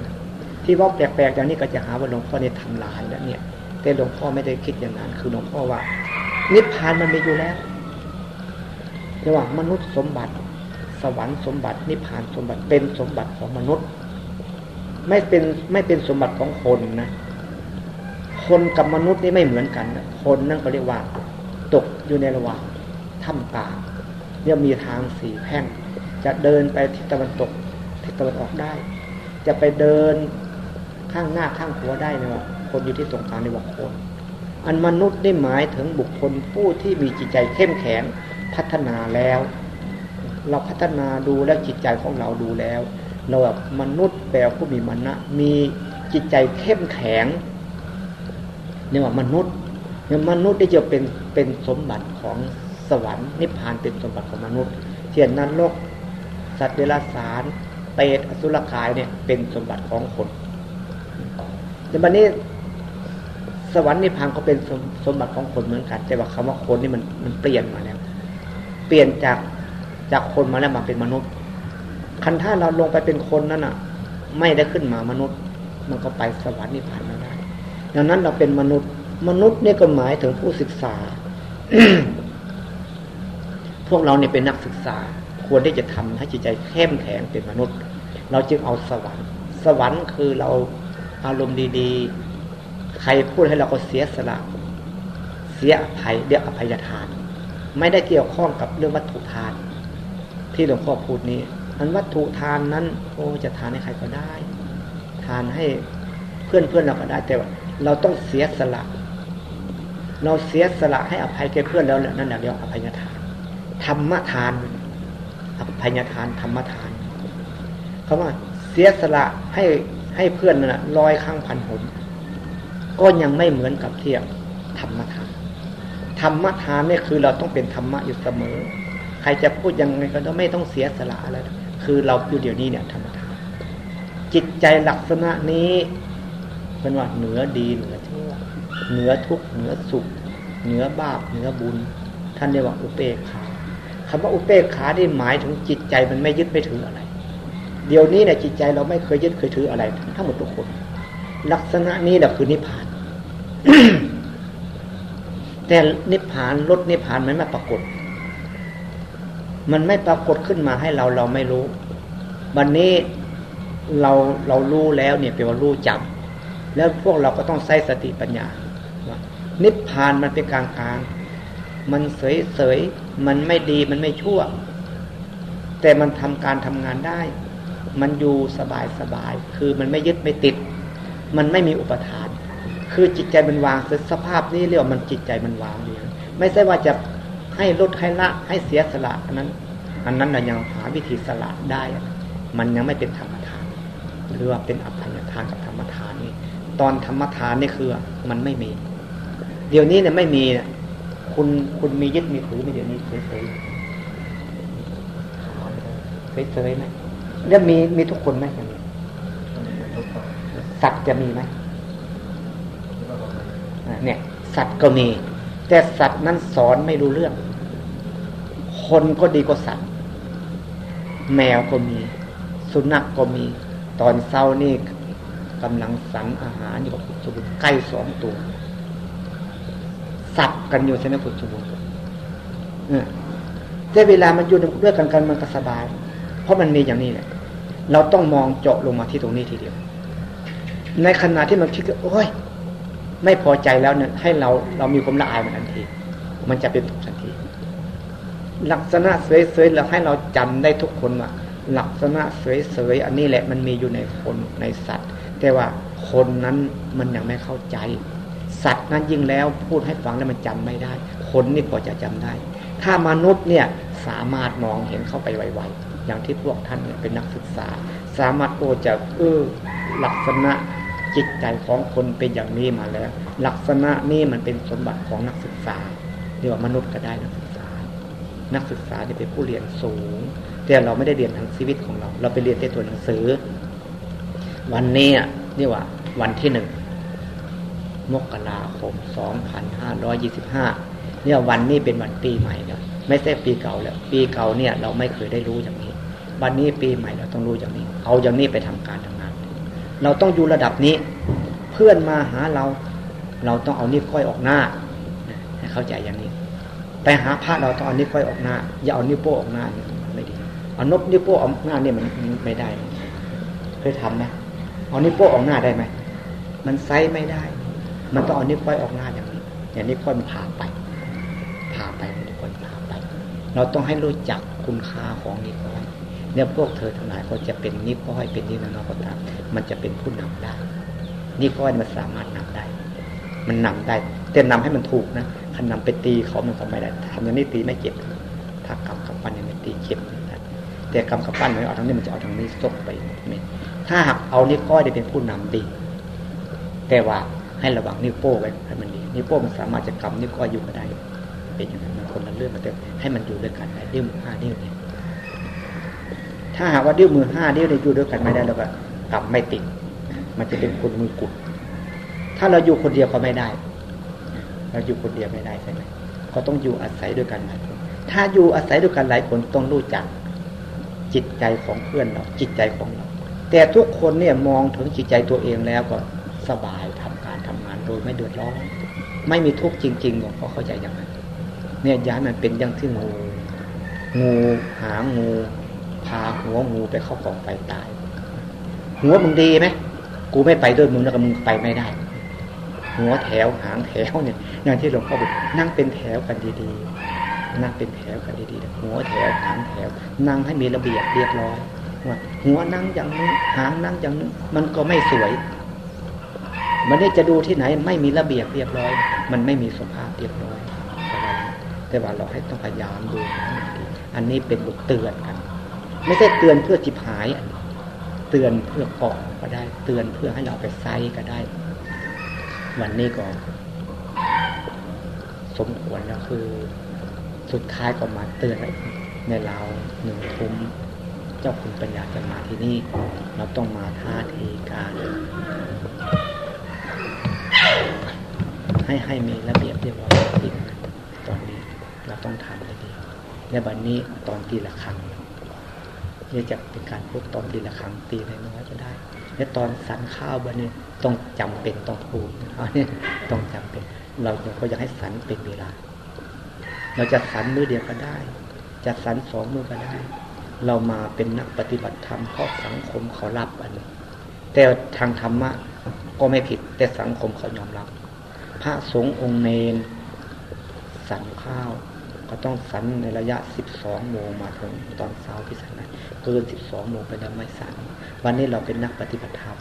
A: ที่ว่าแปลกๆอย่างนี้ก็จะหาว่าหลวงพ่อเนี่ยทำลายแล้วเนี่ย แต่หลวงพ่อไม่ได้คิดอย่างนั้น คือหลวงพ่อว่า นิพพานมันมีอยู่แล้วเรียกว่ามนุษย์สมบัติ สวรรค์สมบัติ นิพพานสมบัติเป็นสมบัติของมนุษย์ ไม่เป็นไม่เป็นสมบัติของคนนะ คนกับมนุษย์นี่ไม่เหมือนกัน คนนั่นก็เรียกว่า ตกอยู่ในระหว่างถ้ำกลางเนี่ยมีทางสี่แพ่ง จะเดินไปทิศตะวันตกทิศตะวันออกได้ จะไปเดินข้างหน้าข้างหัวได้นะว่าคนอยู่ที่ตรงกลางในว่าคน อันมนุษย์ได้หมายถึงบุคคลผู้ที่มีจิตใจเข้มแข็งพัฒนาแล้ว เราพัฒนาดูแล้วจิตใจของเราดูแล้ว เราแบบมนุษย์แปลผู้มีมณะมีจิตใจเข้มแข็ง เนี่ยว่ามนุษย์เนี่ยมนุษย์ได้จะเป็นเป็นสมบัติของสวรรค์นิพพานเป็นสมบัติของมนุษย์เทียนนั้นโลกสัตว์เดรัจฉานเปรตอสุรกายเนี่ยเป็นสมบัติของคนแต่บัดนี้สวรรค์นิพพานก็เป็นสมสมบัติของคนเหมือนกัน แต่ว่าคำว่าคนนี่มันมันเปลี่ยนมาแล้ว เปลี่ยนจากจากคนมาแล้วมาเป็นมนุษย์คันถ้าเราลงไปเป็นคนนั่นอะ ไม่ได้ขึ้นมามนุษย์ มันก็ไปสวรรค์นิพพานไม่ไดังนั้นเราเป็นมนุษย์ มนุษย์นี่ก็หมายถึงผู้ศึกษา พวกเราเนี่ยเป็นนักศึกษา ควรที่จะทำให้จิตใจเข้มแข็งเป็นมนุษย์ เราจึงเอาสวรรค์ สวรรค์คือเราอารมณ์ดีๆ ใครพูดให้เราก็เสียสละ เสียอภัยเรียกอภัยทาน ไม่ได้เกี่ยวข้องกับเรื่องวัตถุทาน ที่หลวงพ่อพูดนี้อันวัตถุทานนั้น โอ้จะทานให้ใครก็ได้ ทานให้เพื่อนเพื่อนเราก็ได้แต่ว่า เราต้องเสียสละ เราเสียสละให้อภัยแก่เพื่อนแล้วนั่นแหละเรียกอภัยทานธรรมทานอภัยทานธรรมทานคำว่าเสียสละให้ให้เพื่อนน่ะร้อยครั้งพันหนก็ยังไม่เหมือนกับเทียบธรรมทาน ธรรมทานนี่คือเราต้องเป็นธรรมะอยู่เสมอ ใครจะพูดยังไงก็ต้องไม่ต้องเสียสละอะไรคือเราอยู่เดี๋ยวนี้เนี่ยธรรมทาน จิตใจลักษณะนี้ เป็นว่าเหนือดีเหนือชั่วเหนือทุกข์เหนือสุข เหนือบาปเหนือบุญ ท่านเรียกว่าอุเบกขาคำว่าอุเบกขาที่หมายถึงจิตใจมันไม่ยึดไม่ถืออะไร เดี๋ยวนี้เนี่ยจิตใจเราไม่เคยยึดเคยถืออะไร ทั้งหมดทุกคน ลักษณะนี้แหละคือนิพพาน แต่นิพพานลดนิพพานมันไม่ปรากฏ มันไม่ปรากฏขึ้นมาให้เราเราไม่รู้ วันนี้เราเรารู้แล้วเนี่ยเป็นว่ารู้จำ แล้วพวกเราก็ต้องใช้สติปัญญาว่านิพพานมันเป็นกลางกลางมันเสยเสยมันไม่ดีมันไม่ชั่ว แต่มันทำการทำงานได้ มันอยู่สบายสบาย คือมันไม่ยึดไม่ติด มันไม่มีอุปทาน คือจิตใจมันวางสภาพนี้เรียกว่ามันจิตใจมันวางอยู่ไม่ใช่ว่าจะให้ลดให้ละให้เสียสละอันนั้น อันนั้นเรายังหาวิธีสละได้ มันยังไม่เป็นธรรมทานหรือว่าเป็นอภัยทานกับธรรมทานนี่ ตอนธรรมทานนี่คือมันไม่มี เดี๋ยวนี้เนี่ยไม่มีคุณคุณมียึดมีถือไหมเดี๋ยวนี้เฉยเฉยเฉยเฉยไหมแล้วมีมีทุกคนไหมสัตว์จะมีไหมเนี่ย สัตว์ก็มี แต่สัตว์นั้นสอนไม่รู้เรื่อง คนก็ดีกว่าสัตว์ แมวก็มี สุนัขกก็มี ตอนเช้านี่ กำลังสันอาหารอยู่กับสมุนใกล้สองตัว สับกันอยู่ใช่ไหมพุทธบุตรแต่เวลามันอยู่ด้วยกันกันมันก็สบาย เพราะมันมีอย่างนี้แหละเราต้องมองเจาะลงมาที่ตรงนี้ทีเดียว ในขณะที่มันคิดว่าโอ้ยไม่พอใจแล้วเนี่ยให้เราเรามีความละอายมันทันที มันจะเป็นทุกทันที ลักษณะเสยๆเราให้เราจำได้ทุกคนว่าลักษณะเสยๆอันนี้แหละมันมีอยู่ในคนในสัตว์ แต่ว่าคนนั้นมันยังไม่เข้าใจ สัตว์นั้นยิ่งแล้วพูดให้ฟังแล้วมันจำไม่ได้ คนนี่พอจะจำได้ ถ้ามนุษย์เนี่ยสามารถมองเห็นเข้าไปไวๆอย่างที่พวกท่านเนี่ยเป็นนักศึกษา สามารถโอจะเออลักษณะจิตใจของคนเป็นอย่างนี้มาแล้ว ลักษณะนี้มันเป็นสมบัติของนักศึกษาเรียกว่ามนุษย์ก็ได้นักศึกษา นักศึกษาจะเป็นผู้เรียนสูง แต่เราไม่ได้เรียนทางชีวิตของเรา เราไปเรียนแต่ตัวหนังสือ วันนี้นี่ว่า วันที่หนึ่งมกราคม2525เนี่ยวันนี้เป็นวันปีใหม่แล้วไม่ใช่ปีเก่าแล้ว ปีเก่าเนี่ย เราไม่เคยได้รู้อย่างนี้ วันนี้ปีใหม่เราต้องรู้อย่างนี้ เอาอย่างนี้ไปทำการทำงาน เราต้องอยู่ระดับนี้ เพื่อนมาหาเรา เราต้องเอานิ้วก้อยออกหน้าให้เข้าใจอย่างนี้ไปหาพระเราต้องเอานิ้วก้อยออกหน้า อย่าเอานิ้วโป้งออกหน้าไม่ดีเอานบนิ้วโป้งออกหน้าเนี่ยมันไม่ได้เคยทำไหม เอานิ้วโป้งออกหน้าได้ไหมมันใช้ไม่ได้ มันต้องเอานิ้วก้อยออกหน้าอย่างนี้ อย่างนี้ก้อยมันพาไปพาไปนิ้วก้อยพาไป เราต้องให้รู้จักคุณค่าของนิ้วก้อยเนี่ยพวกเธอทั้งหลายก็จะเป็นนิ้วก้อยเป็นนิ้วนางก็ตามมันจะเป็นผู้นำได้นิ้วก้อยมันสามารถนำได้ มันนำได้แต่นำให้มันถูกนะคันนำไปตีเขามันก็ไม่ได้ทำอย่างนี้ตีไม่เจ็บถ้ากำกับปั้นอย่างนี้ตีเจ็บนะแต่กำกับปั้นไม่เอาทางนี้มันจะเอาทางนี้ซกไป ถ้าหากเอานิ้วก้อยได้เป็นผู้นำดี แต่ว่าให้ระวังนิ้วโป้ไว้ให้มันดีนิ้วโป้มันสามารถจะกำนิ้วก้อยอยู่ก็ได้ เป็นอย่างนั้นมันคนละเรื่องมันแต่ให้มันอยู่ด้วยกันได้นิ้วมือห้านิ้วเนี่ยถ้าหากว่านิ้วมือห้านิ้วเนี่ยอยู่ด้วยกันไม่ได้แล้วก็กำไม่ติด มันจะเป็นคนมือกุด ถ้าเราอยู่คนเดียวก็ไม่ได้ เราอยู่คนเดียวไม่ได้ใช่ไหมก็ต้องอยู่อาศัยด้วยกันหลายคนถ้าอยู่อาศัยด้วยกันหลายคนต้องรู้จักจิตใจของเพื่อนเราจิตใจของเรา แต่ทุกคนเนี่ยมองถึงจิตใจตัวเองแล้วก็สบายทำการทำงานโดยไม่เดือดร้อน ไม่มีทุกข์จริงๆหลวงพ่อเข้าใจอย่างนั้นเนี่ยย้ายมันเป็นอย่างที่งูงูหางูพาหัวงูไปเข้ากองไฟตาย หัวมึงดีไหมกูไม่ไปด้วยมึงแล้วก็มึงไปไม่ได้ หัวแถวหางแถวเนี่ยอย่างที่หลวงพ่อบอกนั่งเป็นแถวกันดีๆนั่งเป็นแถวกันดีๆหัวแถวหางแถว นั่งให้มีระเบียบเรียบร้อย ว่าหัวนั่งอย่างนี้หางนั่งอย่างนี้มันก็ไม่สวย มันได้จะดูที่ไหน ไม่มีระเบียบเรียบร้อย มันไม่มีสภาพเรียบร้อย แต่ว่าเราให้ต้องพยายามดูอันนี้เป็นบทเตือนกัน ไม่ใช่เตือนเพื่อจิบหาย เตือนเพื่อเกาะก็ได้ เตือนเพื่อให้เราไปไซก็ได้ วันนี้ก็สมควรแล้วคือ สุดท้ายก็มาเตือนในเราหนึ่งทุ่ม เจ้าคุณปัญญาจะมาที่นี่ เราต้องมาท่าทีการให้ให้มีระเบียบเรียบร้อยจริงตอนนี้เราต้องทำให้ดีและวันนี้ตอนตีละครั้งนี่จะเป็นการพูดตอนตีละครั้งตีน้อยก็ได้ และตอนสันข้าววันนี้ต้องจำเป็นต้องพูดเนี่ยต้องจำเป็น เราก็อยากให้สันเป็นเวลา เราจะสันมือเดียวก็ได้ จะสันสองมือก็ได้ เรามาเป็นนักปฏิบัติธรรมเพราะสังคมเขารับอันนี้แต่ทางธรรมะก็ไม่ผิด แต่สังคมเขายอมรับ พระสงฆ์องค์เนนสันข้าว ก็ต้องสันในระยะสิบสองโมงมาถึงตอนเช้าพิสัยเกินสิบสองโมงไปแล้วไม่สันวันนี้เราเป็นนักปฏิบัติธรรม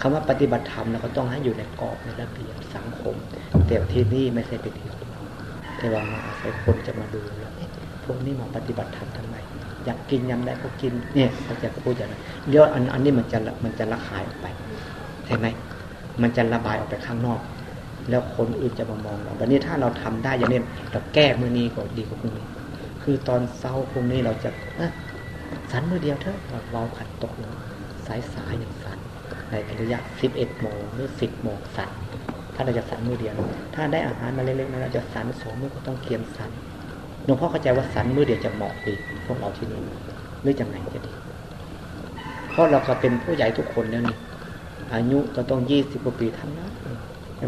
A: คำว่าปฏิบัติธรรมเราก็ต้องให้อยู่ในกรอบในระเบียบสังคม แต่ที่นี่ไม่ใช่เป็นที่แต่ว่ามาอาศัยคนจะมาดูแล้วพวกนี้มาปฏิบัติธรรมทำไม อยากกินยังไงก็กินเนี่ยเขาจะพูดอย่างนั้นเดี๋ยวอันอันนี้มันจะมันจะระคายออกไปใช่ไหมมันจะระบายออกไปข้างนอก แล้วคนอื่นจะมามองเราวันนี้ถ้าเราทำได้อย่างนี้เราแก้มือนี้ก็ดีกว่าพรุ่งนี้ คือตอนเช้าพรุ่งนี้เราจะสันมือเดียวเถอะเราเบาขัดตกลงสายสายอย่างสันในระยะสิบเอ็ดโมงหรือสิบโมงสันถ้าเราจะสันมือเดียว ถ้าได้อาหารมาเล็กๆนะเราจะสันสองมือก็ต้องเคียมสัน หลวงพ่อเข้าใจว่าสันมือเดียวจะเหมาะดีพวกเราที่นี่หรือจังไหนจะดี เพราะเราก็เป็นผู้ใหญ่ทุกคนแล้วนี่อายุก็ต้องยี่สิบกว่าปีทั้งนั้น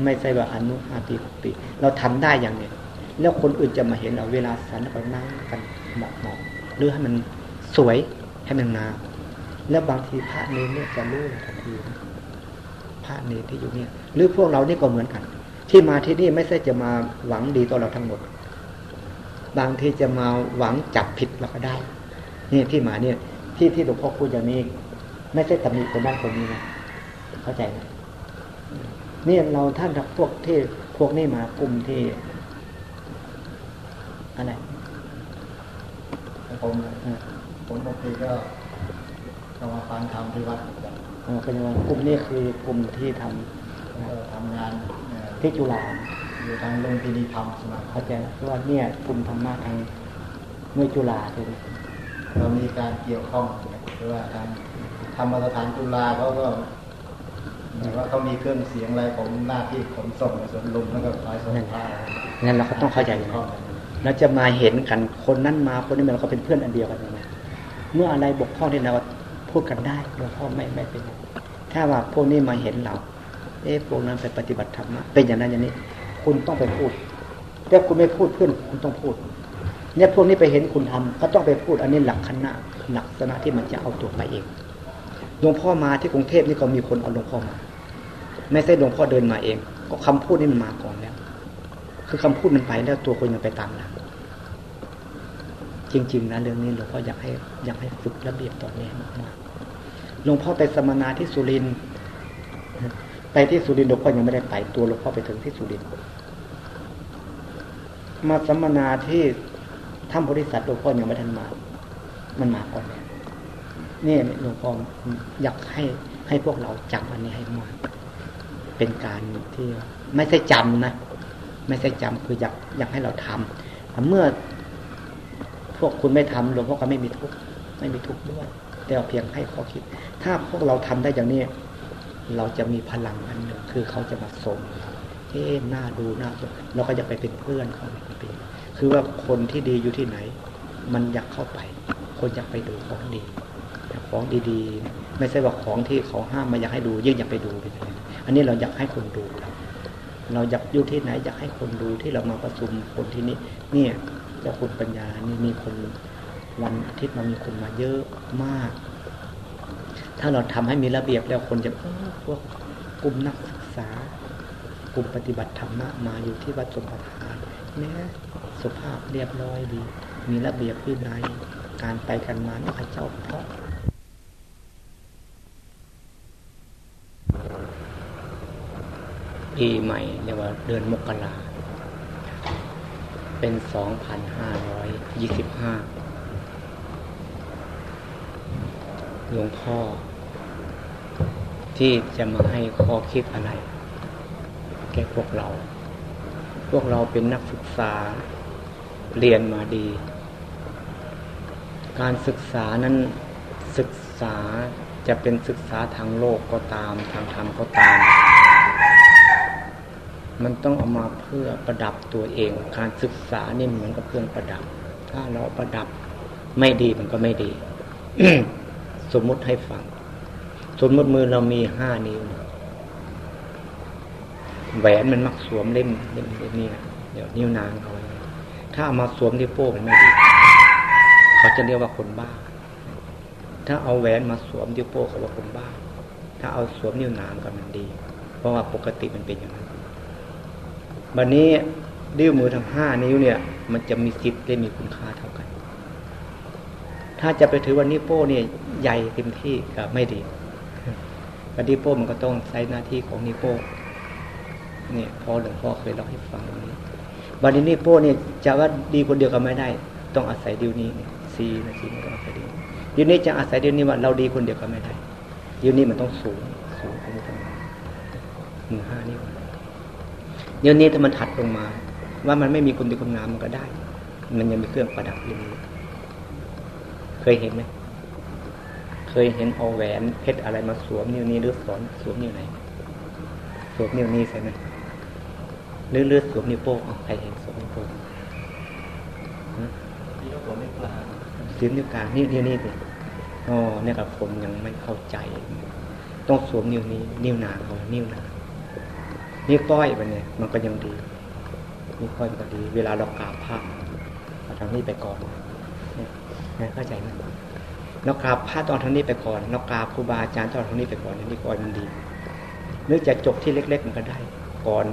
A: ไม่ใช่ว่าอายุห้าปีหกปี เราทำได้อย่างเนี้ยแล้วคนอื่นจะมาเห็นเราเวลาสันเรานั่งกันเหมาะเหมาะหรือให้มันสวยให้มันงามแล้วบางทีพระเนรเนี่ยจะรู้ทันทีพระเนรที่อยู่เนี่ย หรือพวกเรานี่ก็เหมือนกัน ที่มาที่นี่ไม่ใช่จะมาหวังดีต่อเราทั้งหมด บางทีจะมาหวังจับผิดเราก็ได้ นี่ที่มาเนี่ยที่ที่หลวงพ่อพูดอย่างนี้ ไม่ใช่ตำหนิคนนั้นคนนี้นะเข้าใจไหมนี่เราท่านพวกที่พวกนี้มากลุ่มที่อะไร
B: ผมผมบางทีก็ก็มาฟังธรรมที่วัด
A: อ๋อเป็นว่ากลุ่มนี้คือกลุ่มที่ทำ
B: ก็ทำงาน
A: ที่จุฬา
B: อยู่ทางโรงพิธีธรรมสมาค
A: เข้าใจะว่าเนี่ยกลุ่มธรรมะทางเมื่อจุฬาใช่ไหม
B: เรามีการเกี่ยวข้องหรือว่าทางธรรมสถานจุฬาเขาก็หมือนว่าเขามีเครื่องเสียงอะไรผมหน้าที่ขนส่งในสวนลุมแล้วก็คอยส่งผ้า
A: งั้นเราก็ต้องเข้าใจอย่างนั้นเราจะมาเห็นกันคนนั้นมาคนนี้มาเราก็เป็นเพื่อนอันเดียวกันนะเมื่ออะไรบกพร่องที่เราพูดกันได้หลวงพ่อไม่ไม่เป็น ถ้าว่าพวกนี้มาเห็นเรา เอ๊ะพวกนั้นไปปฏิบัติธรรมเป็นอย่างนั้นอย่างนี้ คุณต้องไปพูดถ้าคุณไม่พูดเพื่อนคุณต้องพูด เนี่ยพวกนี้ไปเห็นคุณทำก็ต้องไปพูดอันนี้หลักคณะหลักษณะที่มันจะเอาตัวไปเองหลวงพ่อมาที่กรุงเทพนี่ก็มีคนเอาหลวงพ่อมา ไม่ใช่หลวงพ่อเดินมาเอง ก็คำพูดนี่มันมาก่อนแล้ว คือคำพูดมันไปแล้วตัวคนยังไปตามหลังจริง ๆนะเรื่องนี้หลวงพ่ออยากให้อยากให้ฝึกระเบียบตอนนี้มากๆหลวงพ่อไปสมนาที่สุรินทร์ ไปที่สุรินทร์หลวงพ่อยังไม่ได้ไปตัวหลวงพ่อไปถึงที่สุรินทร์มาสัมมนาที่ถ้ำบริษัทหลวงพ่อยังไม่ทันมา มันมาก่อนแล้วนี่หลวงพ่ออยากให้ให้พวกเราจำอันนี้ให้มากเป็นการที่ไม่ใช่จำนะ ไม่ใช่จำคืออยากอยากให้เราทำเมื่อพวกคุณไม่ทำหลวงพ่อก็ไม่มีทุกข์ไม่มีทุกข์ด้วย แต่เพียงให้ข้อคิด ถ้าพวกเราทำได้อย่างนี้ เราจะมีพลังอันหนึ่งคือเขาจะมาส่งเอ๊หน้าดูหน้าเราก็จะไปเป็นเพื่อนเขาเป็นคือว่าคนที่ดีอยู่ที่ไหน มันอยากเข้าไป คนอยากไปดูของดีของดีๆ ไม่ใช่ว่าของที่เขาห้ามมาอยากให้ดูยิ่งอยากไปดูไปเลยอันนี้เราอยากให้คนดูเราเราอยากอยู่ที่ไหนอยากให้คนดูที่เรามาประชุมคนที่นี้เนี่ยเจ้าคุณปัญญานี่มีคนวันอาทิตย์มามีคนมาเยอะมาก ถ้าเราทำให้มีระเบียบแล้วคนจะพวกกลุ่มนักศึกษากลุ่มปฏิบัติธรรมะมาอยู่ที่วัดสมปทานแม้สุภาพเรียบร้อยดี มีระเบียบวินัยการไปกันมาพระเจ้าเพราะปีใหม่เรียกว่าเดือนมกราเป็นสองพันห้าร้อยยี่สิบห้าหลวงพ่อ ที่จะมาให้ข้อคิดอะไร แก่พวกเรา พวกเราเป็นนักศึกษาเรียนมาดี การศึกษานั้นศึกษาจะเป็นศึกษาทางโลกก็ตาม ทางธรรมก็ตาม มันต้องเอามาเพื่อประดับตัวเอง การศึกษานี่เหมือนกับเครื่องประดับ ถ้าเราประดับไม่ดีมันก็ไม่ดี สมมุติให้ฟัง สมมติมือเรามีห้านิ้วแหวนมันมักสวมเล่มเล่มเล่มนี้นะเดี๋ยวนิ้วนางเอาไว้ถ้าเอามาสวมที่โป้มันไม่ดี เขาจะเรียกว่าคนบ้า ถ้าเอาแหวนมาสวมที่โป้เขาว่าคนบ้า ถ้าเอาสวมนิ้วนางก็มันดี เพราะว่าปกติมันเป็นอย่างนั้นบันนี้ดิ้วมือทั้งห้านิ้วเนี่ย มันจะมีสิทธิ์ได้มีคุณค่าเท่ากัน ถ้าจะไปถือวันนี้โป้เนี่ยใหญ่เต็มที่ก็ไม่ดี กระดิโป้มันก็ต้องใช้หน้าที่ของนิโป้เนี่ยพอหลวงพ่อเคยเล่าให้ฟังตรงนี้บาดินิโป้เนี่ยจะว่าดีคนเดียวก็ไม่ได้ ต้องอาศัยดิวนี้ซีนาทีมันต้องอาศัยดิวดิวนี้จะอาศัยดิวนี้ว่าเราดีคนเดียวก็ไม่ได้ดิวนี้มันต้องสูงสูงขึ้นไปมือห้านิ้วเดี๋ยวนี้ถ้ามันถัดลงมา ว่ามันไม่มีคนดีคนงามมันก็ได้ มันยังมีเครื่องประดับอยู่เคยเห็นไหม เคยเห็นเอาแหวนเพชรอะไรมาสวมนิ้วนี้หรือสอนสวมนิ้วไหน สวมนิ้วนี้ใช่ไหมหรือเลือดสวมนิ้วโป้งใครเห็นสวมนิ้วโป้งสวมนิ้วกลางสวมนิ้วกลางนิ้วนิ้วนี้สิอ๋อเนี่ยกับผมยังไม่เข้าใจ ต้องสวมนิ้วนี้ นิ้วนางเอานิ้วนางนิ้วก้อยไปเนี่ย มันก็ยังดีนิ้วก้อยมันก็ดี เวลาเรากราบพระเราทำนี่ไปก่อนเนี่ยเข้าใจไหม เรากราบพระตอนทางนี้ไปก่อนเรากราบครูบาอาจารย์ตอนทางนี้ไปก่อนนี่ก่อนมันดี เนื่องจากจบที่เล็กๆมันก็ได้ ก่อน